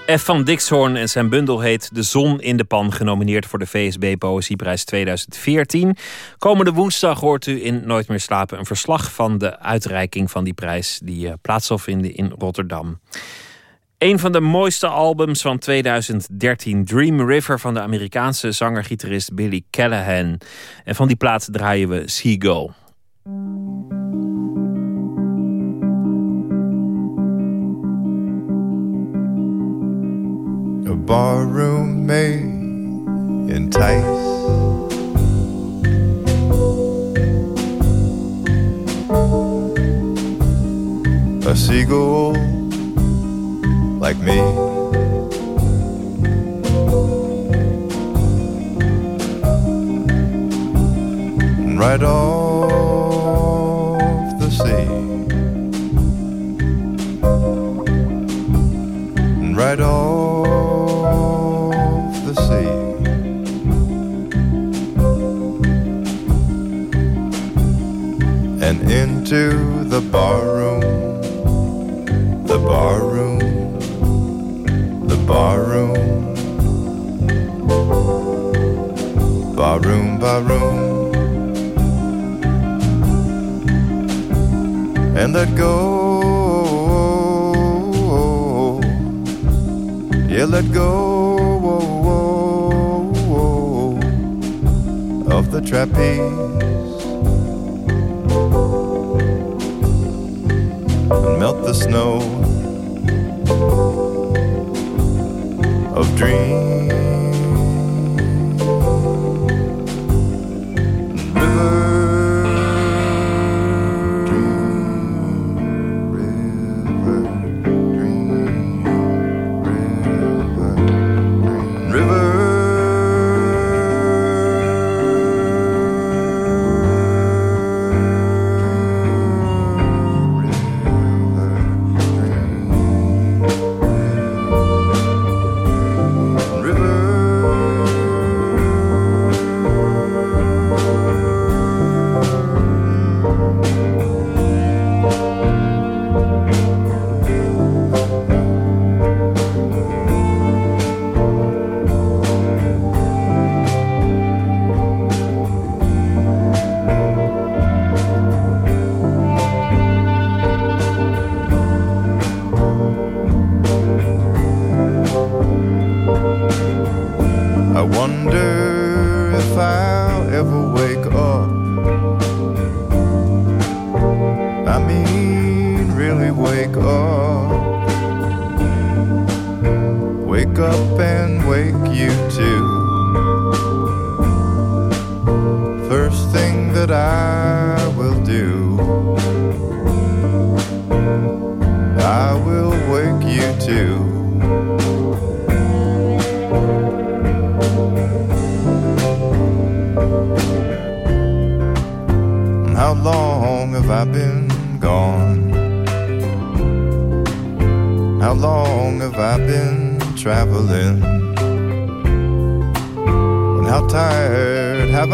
F. van Dixhoorn en zijn bundel heet De Zon in de Pan, genomineerd voor de VSB Poëzieprijs 2014. Komende woensdag hoort u in Nooit meer slapen een verslag van de uitreiking van die prijs die uh, plaats zal vinden in Rotterdam. Een van de mooiste albums van 2013, Dream River van de Amerikaanse zanger-gitarist Billy Callahan. En van die plaat draaien we Seagull. A barroom may entice A seagull like me. And Right off Right off the sea. And into the barroom The barroom The barroom. Barroom, barroom. And let go. Yeah, let go of the trapeze and melt the snow of dreams.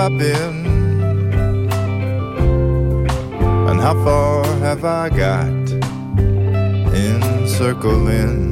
I been? And how far have I got in circling?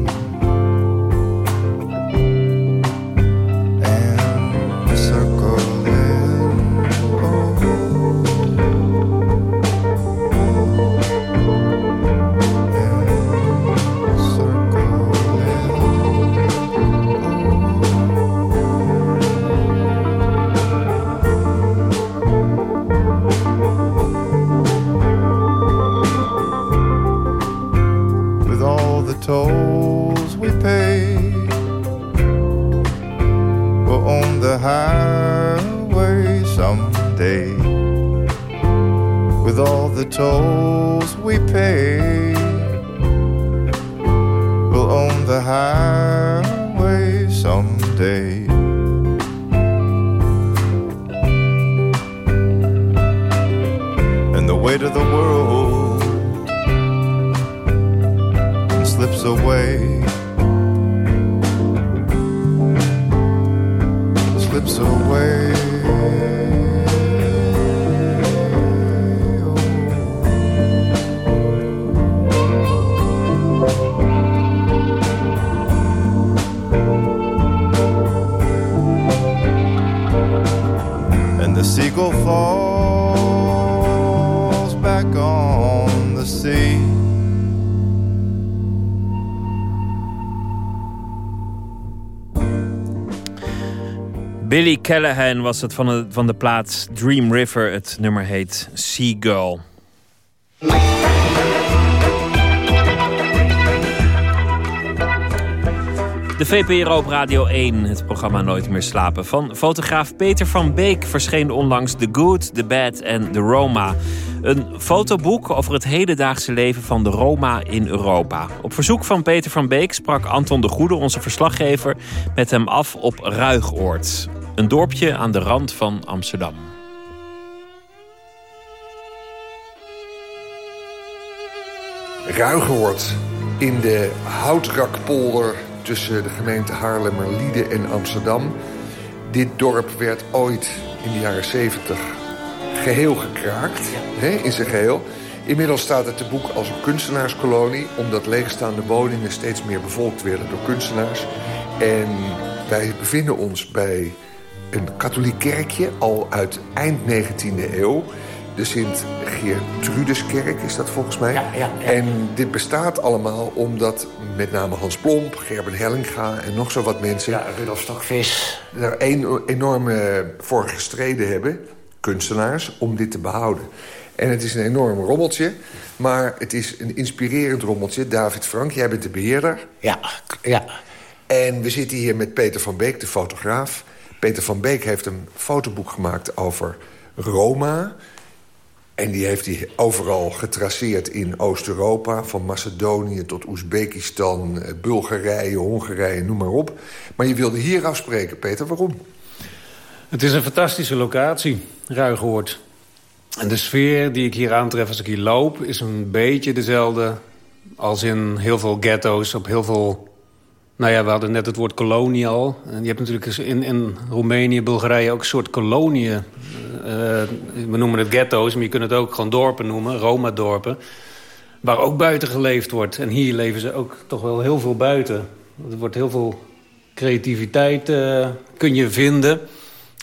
Billy Callahan was het van de, van de plaats Dream River. Het nummer heet Seagull. De VPRO op Radio 1, het programma Nooit meer slapen. Van fotograaf Peter van Beek verscheen onlangs The Good, The Bad en The Roma. Een fotoboek over het hedendaagse leven van de Roma in Europa. Op verzoek van Peter van Beek sprak Anton de Goede, onze verslaggever, met hem af op Ruigoord. Een dorpje aan de rand van Amsterdam. Ruigoord in de Houtrakpolder tussen de gemeente Haarlemmerliede en Amsterdam. Dit dorp werd ooit in de jaren 70 geheel gekraakt, hè, in zijn geheel. Inmiddels staat het te boek als een kunstenaarskolonie... omdat leegstaande woningen steeds meer bevolkt werden door kunstenaars. En wij bevinden ons bij een katholiek kerkje, al uit eind 19e eeuw. De Sint-Geertrudeskerk is dat volgens mij. En dit bestaat allemaal omdat met name Hans Plomp, Gerben Hellinga en nog zo wat mensen... Ja, Rudolf Stokvis. ...er een, enorm voor gestreden hebben, kunstenaars, om dit te behouden. En het is een enorm rommeltje, maar het is een inspirerend rommeltje. David Frank, jij bent de beheerder. Ja, ja. En we zitten hier met Peter van Beek, de fotograaf. Peter van Beek heeft een fotoboek gemaakt over Roma... En die heeft hij overal getraceerd in Oost-Europa. Van Macedonië tot Oezbekistan, eh, Bulgarije, Hongarije, noem maar op. Maar je wilde hier afspreken, Peter. Waarom? Het is een fantastische locatie, Ruigoord. En de sfeer die ik hier aantref als ik hier loop... is een beetje dezelfde als in heel veel ghetto's op heel veel... Nou ja, we hadden net het woord kolonie al. En je hebt natuurlijk in, in Roemenië, Bulgarije ook een soort koloniën. Uh, we noemen het ghetto's, maar je kunt het ook gewoon dorpen noemen. Roma-dorpen. Waar ook buiten geleefd wordt. En hier leven ze ook toch wel heel veel buiten. Er wordt heel veel creativiteit uh, kun je vinden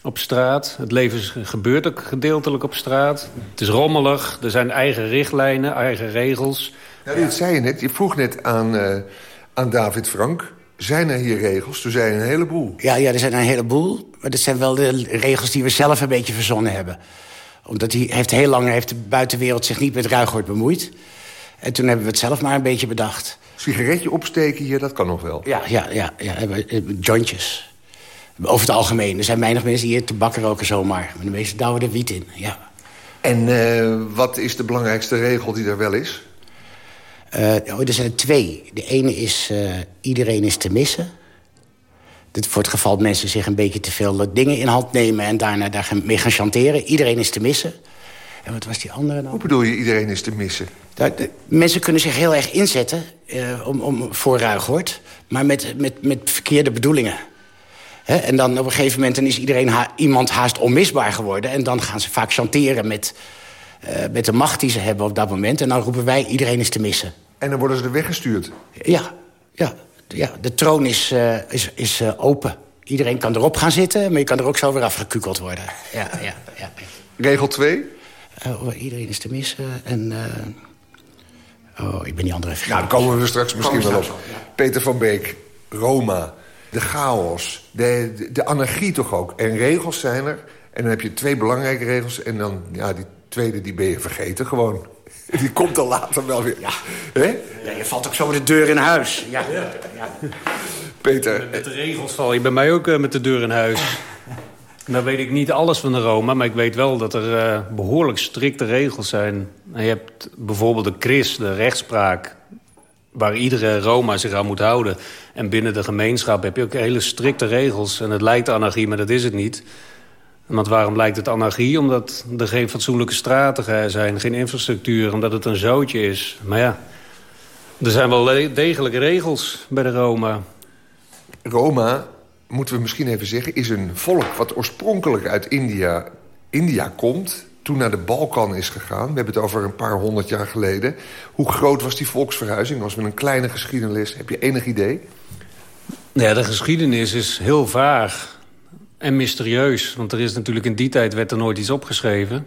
op straat. Het leven gebeurt ook gedeeltelijk op straat. Het is rommelig, er zijn eigen richtlijnen, eigen regels. Dit zei je net, je vroeg net aan, aan David Frank... Zijn er hier regels? Toen zei je een heleboel. Ja, ja, er zijn een heleboel. Maar dat zijn wel de regels die we zelf een beetje verzonnen hebben. Omdat hij heeft heel lang heeft de buitenwereld zich niet met Ruigoord bemoeid. En toen hebben we het zelf maar een beetje bedacht. Sigaretje opsteken hier, dat kan nog wel? Ja, ja, ja, ja jointjes. Over het algemeen. Er zijn weinig mensen die hier tabak roken zomaar. Maar de meeste douwen er wiet in, ja. En uh, wat is de belangrijkste regel die er wel is? Uh, oh, er zijn er twee. De ene is, uh, iedereen is te missen. Dit voor het geval mensen zich een beetje te veel dingen in hand nemen... en daarna daarmee gaan chanteren. Iedereen is te missen. En wat was die andere nou? Hoe bedoel je, iedereen is te missen? De, mensen kunnen zich heel erg inzetten uh, om, om, voor Ruigoord. Maar met, met, met verkeerde bedoelingen. He, en dan op een gegeven moment dan is iedereen ha iemand haast onmisbaar geworden. En dan gaan ze vaak chanteren met, met de macht die ze hebben op dat moment. En dan roepen wij, iedereen is te missen. En dan worden ze er weggestuurd? Ja, ja, ja. de troon is, uh, is, is uh, open. Iedereen kan erop gaan zitten, maar je kan er ook zo weer afgekukeld worden. Ja, ja, ja. Regel 2? Uh, iedereen is te missen en... Oh, ik ben die andere vergeten. Nou, komen we straks misschien wel op. Peter van Beek, Roma, de chaos, de, de, de anarchie toch ook. En regels zijn er. En dan heb je twee belangrijke regels. En dan, ja, die tweede, die ben je vergeten gewoon. Die komt dan later wel weer. Ja. ja je valt ook zo met de deur in huis. Ja. ja. Peter. Met de regels val je bij mij ook uh, met de deur in huis. Nou weet ik niet alles van de Roma, maar ik weet wel dat er uh, behoorlijk strikte regels zijn. je hebt bijvoorbeeld de CRIS, de rechtspraak, waar iedere Roma zich aan moet houden. En binnen de gemeenschap heb je ook hele strikte regels. En het lijkt anarchie, maar dat is het niet. Want waarom lijkt het anarchie? Omdat er geen fatsoenlijke straten zijn, geen infrastructuur, omdat het een zootje is. Maar ja, er zijn wel degelijke regels bij de Roma. Roma, moeten we misschien even zeggen, is een volk wat oorspronkelijk uit India, India komt toen naar de Balkan is gegaan. We hebben het over een paar honderd jaar geleden. Hoe groot was die volksverhuizing? Als we een kleine geschiedenis, heb je enig idee? Ja, de geschiedenis is heel vaag en mysterieus. Want er is natuurlijk in die tijd werd er nooit iets opgeschreven.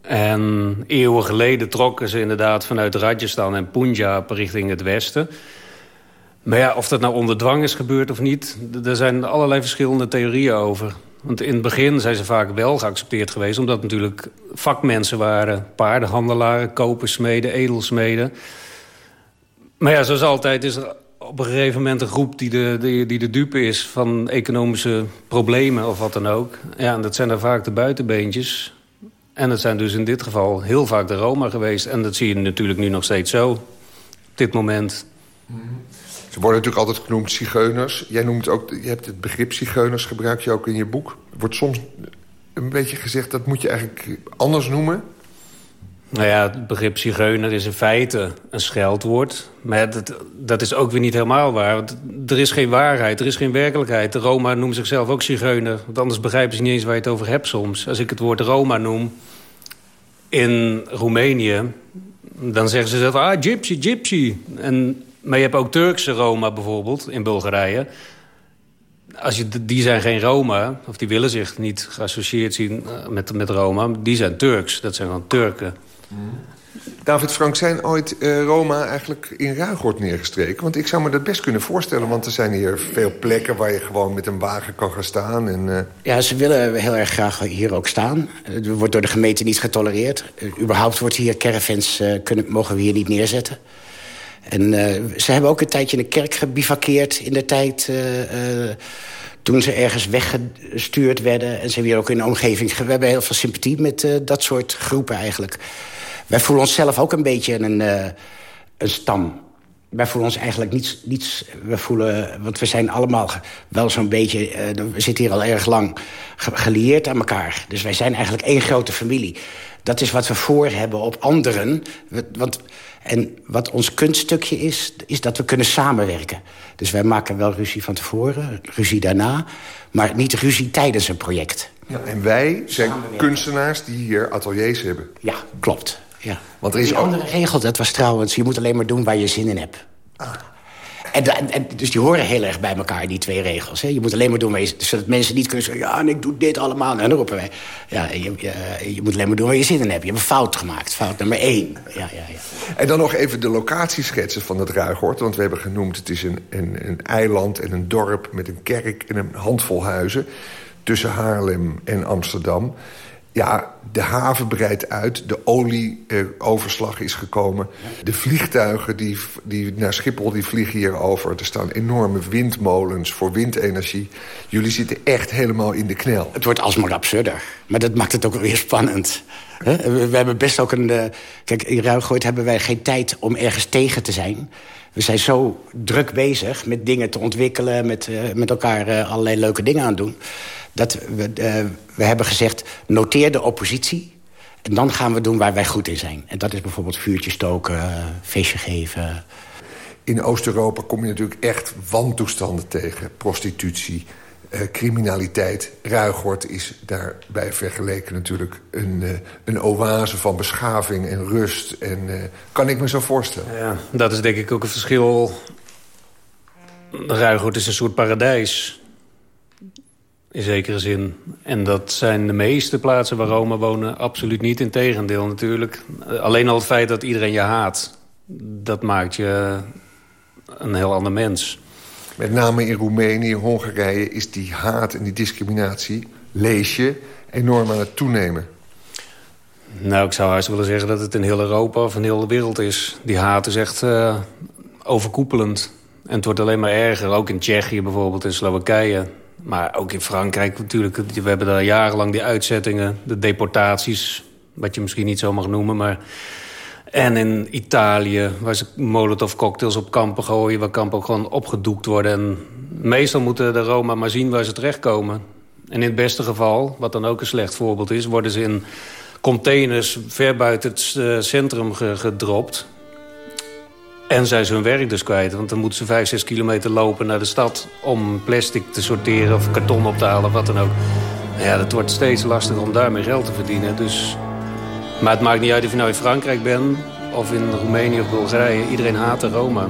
En eeuwen geleden trokken ze inderdaad vanuit Rajasthan en Punjab richting het westen. Maar ja, of dat nou onder dwang is gebeurd of niet... er zijn allerlei verschillende theorieën over. Want in het begin zijn ze vaak wel geaccepteerd geweest... omdat natuurlijk vakmensen waren. Paardenhandelaren, kopersmeden, edelsmeden. Maar ja, zoals altijd is er op een gegeven moment een groep... die de, die, die de dupe is van economische problemen of wat dan ook. Ja, en dat zijn dan vaak de buitenbeentjes. En dat zijn dus in dit geval heel vaak de Roma geweest. En dat zie je natuurlijk nu nog steeds zo. Op dit moment. Ze worden natuurlijk altijd genoemd zigeuners. Jij noemt ook, je hebt het begrip zigeuners, gebruik je ook in je boek. wordt soms een beetje gezegd, dat moet je eigenlijk anders noemen. Nou ja, het begrip zigeuner is in feite een scheldwoord. Maar dat, is ook weer niet helemaal waar. Want er is geen waarheid, er is geen werkelijkheid. De Roma noemen zichzelf ook zigeuner. Want anders begrijpen ze niet eens waar je het over hebt soms. Als ik het woord Roma noem in Roemenië... dan zeggen ze zelf, ah, gypsy, gypsy. En, maar je hebt ook Turkse Roma bijvoorbeeld in Bulgarije als je, die zijn geen Roma, of die willen zich niet geassocieerd zien eh, met, met Roma. Die zijn Turks, dat zijn gewoon Turken. David Frank, zijn ooit uh, Roma eigenlijk in Ruigoord neergestreken? Want ik zou me dat best kunnen voorstellen... want er zijn hier veel plekken waar je gewoon met een wagen kan gaan staan. En, uh... Ja, ze willen heel erg graag hier ook staan. Het wordt door de gemeente niet getolereerd. Uh, überhaupt wordt hier caravans, kunnen, mogen we hier niet neerzetten. En ze hebben ook een tijdje in de kerk gebivakkeerd in de tijd toen ze ergens weggestuurd werden. En ze hebben ook in de omgeving... We hebben heel veel sympathie met dat soort groepen eigenlijk. Wij voelen onszelf ook een beetje een, uh, een stam. Wij voelen ons eigenlijk niets, niets... We voelen, want we zijn allemaal wel zo'n beetje... Uh, we zitten hier al erg lang gelieerd aan elkaar. Dus wij zijn eigenlijk één grote familie. Dat is wat we voor hebben op anderen. Want, en wat ons kunststukje is, is dat we kunnen samenwerken. Dus wij maken wel ruzie van tevoren, ruzie daarna... maar niet ruzie tijdens een project. Ja, en wij zijn kunstenaars die hier ateliers hebben. Ja, klopt. Ja. Want er is ook... andere regel, dat was trouwens... je moet alleen maar doen waar je zin in hebt. Ah. En, en, dus die horen heel erg bij elkaar, die twee regels. Hè? Je moet alleen maar doen waar je... Zodat mensen niet kunnen zeggen... ja, en ik doe dit allemaal. En dan roepen wij... ja, je, je, je, moet alleen maar doen waar je zin in hebt. Je hebt een fout gemaakt. Fout nummer één. Ja, ja, ja. En dan nog even de locatieschetsen van het Ruigoord. Want we hebben genoemd... het is een, een, een eiland en een dorp met een kerk en een handvol huizen... tussen Haarlem en Amsterdam ja, de haven breidt uit, de olieoverslag is gekomen. De vliegtuigen die, die naar Schiphol die vliegen hier over. Er staan enorme windmolens voor windenergie. Jullie zitten echt helemaal in de knel. Het wordt alsmaar absurder, maar dat maakt het ook weer spannend. We hebben best ook een... Eh, kijk, in Ruigoord hebben wij geen tijd om ergens tegen te zijn. We zijn zo druk bezig met dingen te ontwikkelen... met, uh, met elkaar uh, allerlei leuke dingen aan doen dat we, uh, we hebben gezegd, noteer de oppositie... en dan gaan we doen waar wij goed in zijn. En dat is bijvoorbeeld vuurtje stoken, uh, feestje geven. In Oost-Europa kom je natuurlijk echt wantoestanden tegen. Prostitutie, uh, criminaliteit. Ruigoord is daarbij vergeleken natuurlijk een, een oase van beschaving en rust. En kan ik me zo voorstellen. Ja, dat is denk ik ook een verschil. Ruigoord is een soort paradijs in zekere zin. En dat zijn de meeste plaatsen waar Roma wonen absoluut niet. in tegendeel natuurlijk. Alleen al het feit dat iedereen je haat... dat maakt je een heel ander mens. Met name in Roemenië, Hongarije is die haat en die discriminatie... lees je enorm aan het toenemen. Nou, ik zou juist willen zeggen dat het in heel Europa of in heel de wereld is. Die haat is echt uh, overkoepelend. En het wordt alleen maar erger. Ook in Tsjechië bijvoorbeeld, in Slowakije Maar ook in Frankrijk natuurlijk. We hebben daar jarenlang die uitzettingen, de deportaties... wat je misschien niet zo mag noemen, maar... En in Italië, waar ze molotov-cocktails op kampen gooien... waar kampen gewoon opgedoekt worden. En meestal moeten de Roma maar zien waar ze terechtkomen. En in het beste geval, wat dan ook een slecht voorbeeld is... worden ze in containers ver buiten het eh, centrum gedropt. En zijn ze hun werk dus kwijt. Want dan moeten ze vijf, zes kilometer lopen naar de stad... om plastic te sorteren of karton op te halen of wat dan ook. Ja, dat wordt steeds lastiger om daarmee geld te verdienen. Dus... Maar het maakt niet uit of je nou in Frankrijk bent... of in Roemenië of Bulgarije. Iedereen haat de Roma.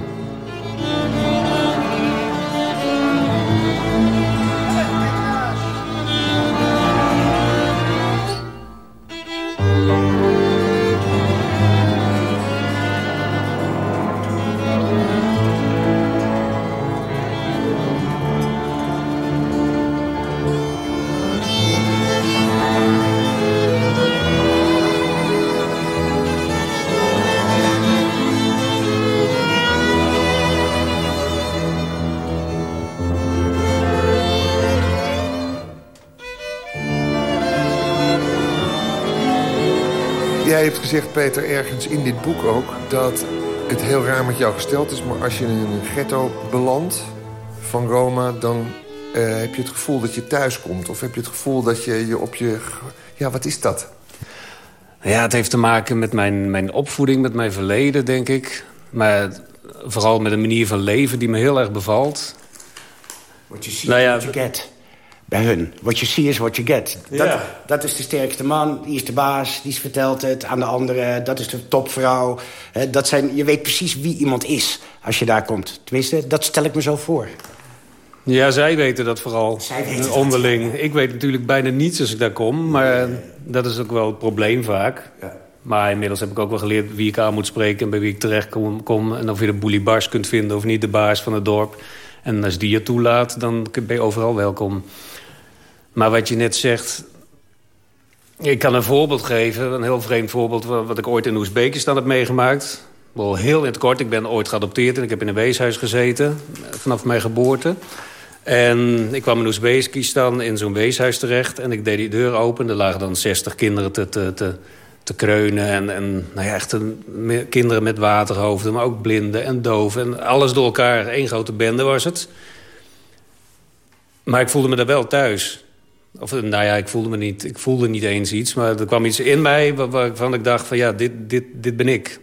Gezegd, Peter, ergens in dit boek ook... dat het heel raar met jou gesteld is... maar als je in een ghetto belandt van Roma... dan eh, heb je het gevoel dat je thuis komt. Of heb je het gevoel dat je je op je... Ja, wat is dat? Ja, het heeft te maken met mijn, mijn opvoeding, met mijn verleden, denk ik. Maar vooral met een manier van leven die me heel erg bevalt. What you see nou ja, what you get. Bij hun. What you see is what you get. Dat, Ja. dat is de sterkste man, die is de baas, die vertelt het aan de anderen. Dat is de topvrouw. Dat zijn, je weet precies wie iemand is als je daar komt. Tenminste, dat stel ik me zo voor. Ja, zij weten dat vooral. weten dat. onderling. Ik weet natuurlijk bijna niets als ik daar kom. Maar dat is ook wel het probleem vaak. Maar inmiddels heb ik ook wel geleerd wie ik aan moet spreken... en bij wie ik terecht kom. kom en of je de boeliebars kunt vinden of niet de baas van het dorp. En als die je toelaat, dan ben je overal welkom. Maar wat je net zegt... Ik kan een voorbeeld geven, een heel vreemd voorbeeld... wa- wat ik ooit in Oezbekistan heb meegemaakt. Wel heel in het kort, ik ben ooit geadopteerd... en ik heb in een weeshuis gezeten, vanaf mijn geboorte. En ik kwam in Oezbekistan in zo'n weeshuis terecht... en ik deed die deur open, er lagen dan 60 kinderen te, te, te, te kreunen... en, en nou ja, echt een, kinderen met waterhoofden, maar ook blinden en doven... en alles door elkaar, één grote bende was het... Maar ik voelde me daar wel thuis. Of nou ja, ik voelde me niet, ik voelde niet eens iets. Maar er kwam iets in mij wa- waarvan ik dacht van ja, dit, dit, dit ben ik.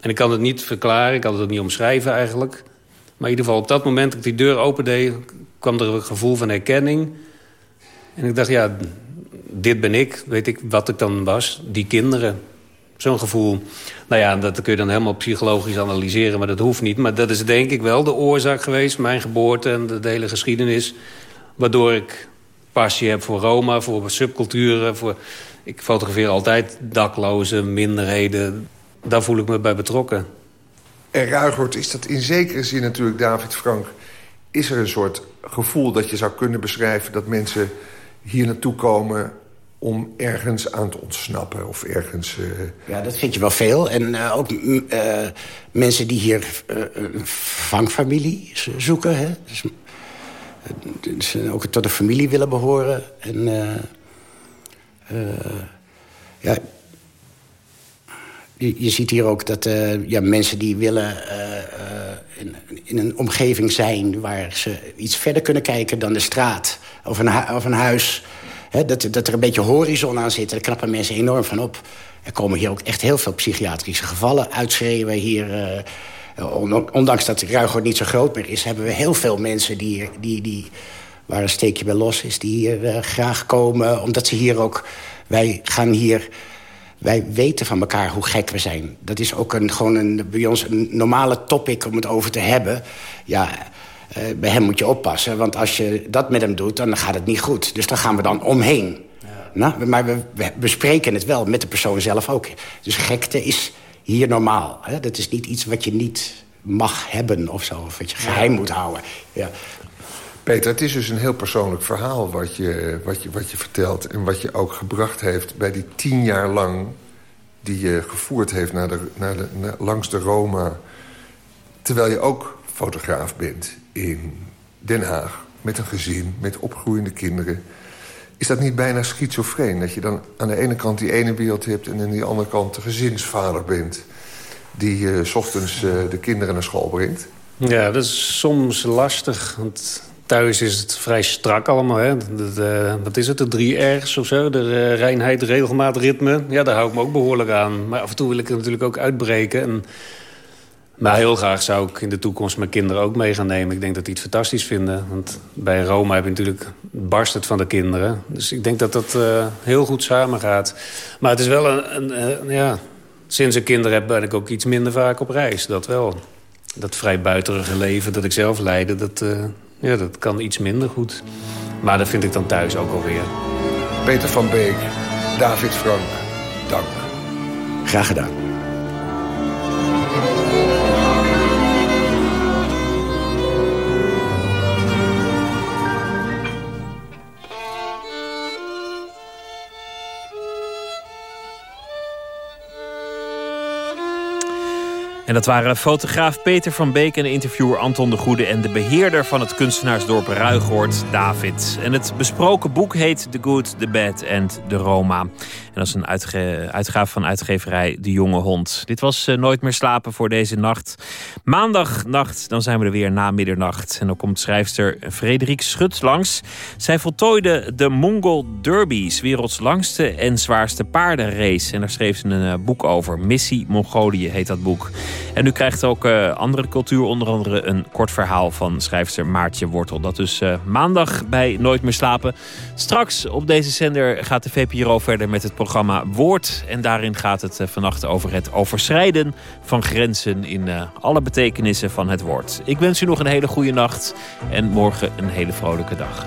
En ik kan het niet verklaren, ik kan het ook niet omschrijven eigenlijk. Maar in ieder geval op dat moment dat ik die deur opende... kwam er een gevoel van herkenning. En ik dacht ja, dit ben ik. Weet ik wat ik dan was? Die kinderen. Zo'n gevoel. Nou ja, dat kun je dan helemaal psychologisch analyseren, maar dat hoeft niet. Maar dat is denk ik wel de oorzaak geweest, mijn geboorte en de hele geschiedenis... waardoor ik passie heb voor Roma, voor subculturen. Voor... Ik fotografeer altijd daklozen, minderheden. Daar voel ik me bij betrokken. En Ruigoort is dat in zekere zin natuurlijk, David Frank... is er een soort gevoel dat je zou kunnen beschrijven... dat mensen hier naartoe komen om ergens aan te ontsnappen of ergens... eh, Ja, dat vind je wel veel. En eh, ook mm, eh, mensen die hier eh, een vangfamilie zo- zoeken. Hè? Dus, eh, dus ook tot een familie willen behoren. En eh, eh, ja, je, ziet hier ook dat eh, ja, mensen die willen eh, eh, in, in een omgeving zijn... waar ze iets verder kunnen kijken dan de straat of een, of een huis... Hè, dat, dat er een beetje horizon aan zit, daar knappen mensen enorm van op. Er komen hier ook echt heel veel psychiatrische gevallen uitschreeuwen hier... eh, ondanks dat Ruigoord niet zo groot meer is... hebben we heel veel mensen die, die, die, waar een steekje bij los is... die hier eh, graag komen, omdat ze hier ook... Wij gaan hier... Wij weten van elkaar hoe gek we zijn. Dat is ook een, gewoon een, bij ons een normale topic om het over te hebben. Ja, eh, bij hem moet je oppassen. Want als je dat met hem doet, dan gaat het niet goed. Dus daar gaan we dan omheen. Nou, maar we, we bespreken het wel met de persoon zelf ook. Dus gekte is hier normaal. Dat is niet iets wat je niet mag hebben of zo. Of wat je geheim moet houden. Ja. Peter, het is dus een heel persoonlijk verhaal wat je, wat, je, wat je vertelt... en wat je ook gebracht heeft bij die tien jaar lang... die je gevoerd heeft naar de, naar de, naar- langs de Roma... terwijl je ook fotograaf bent in Den Haag. met een gezin, met opgroeiende kinderen... is dat niet bijna schizofreen? Dat je dan aan de ene kant die ene wereld hebt... en aan de andere kant de gezinsvader bent... die uh, s ochtends uh, de kinderen naar school brengt? Ja, dat is soms lastig. Want thuis is het vrij strak allemaal. Hè? Wat is het, de drie R's of zo? De uh, reinheid, regelmaat, ritme. Ja, daar hou ik me ook behoorlijk aan. Maar af en toe wil ik er natuurlijk ook uitbreken... En, maar heel graag zou ik in de toekomst mijn kinderen ook mee gaan nemen. Ik denk dat die het fantastisch vinden. Want bij Roma heb je natuurlijk barst het van de kinderen. Dus ik denk dat dat uh, heel goed samengaat. Maar het is wel een, een, een, ja... Sinds ik kinderen heb ben ik ook iets minder vaak op reis. Dat wel. Dat vrij buitenige leven dat ik zelf leidde, dat, uh, ja, dat kan iets minder goed. Maar dat vind ik dan thuis ook alweer. Peter van Beek, David Frank, dank. Graag gedaan. En dat waren fotograaf Peter van Beek en interviewer Anton de Goede... en de beheerder van het kunstenaarsdorp Ruigoord, David. En het besproken boek heet The Good, The Bad and The Roma. En dat is een uitgave van uitgeverij De Jonge Hond. Dit was uh, Nooit meer slapen voor deze nacht. Maandagnacht, dan zijn we er weer na middernacht. En dan komt schrijfster Frederik Schut langs. Zij voltooide de Mongol Derbies, werelds langste en zwaarste paardenrace. En daar schreef ze een uh, boek over. Missie Mongolië heet dat boek. En u krijgt ook uh, andere cultuur, onder andere een kort verhaal van schrijfster Maartje Wortel. Dat dus uh, maandag bij Nooit meer slapen. Straks op deze zender gaat de VPRO verder met het programma Woord. En daarin gaat het uh, vannacht over het overschrijden van grenzen in alle betekenissen van het woord. Ik wens u nog een hele goede nacht en morgen een hele vrolijke dag.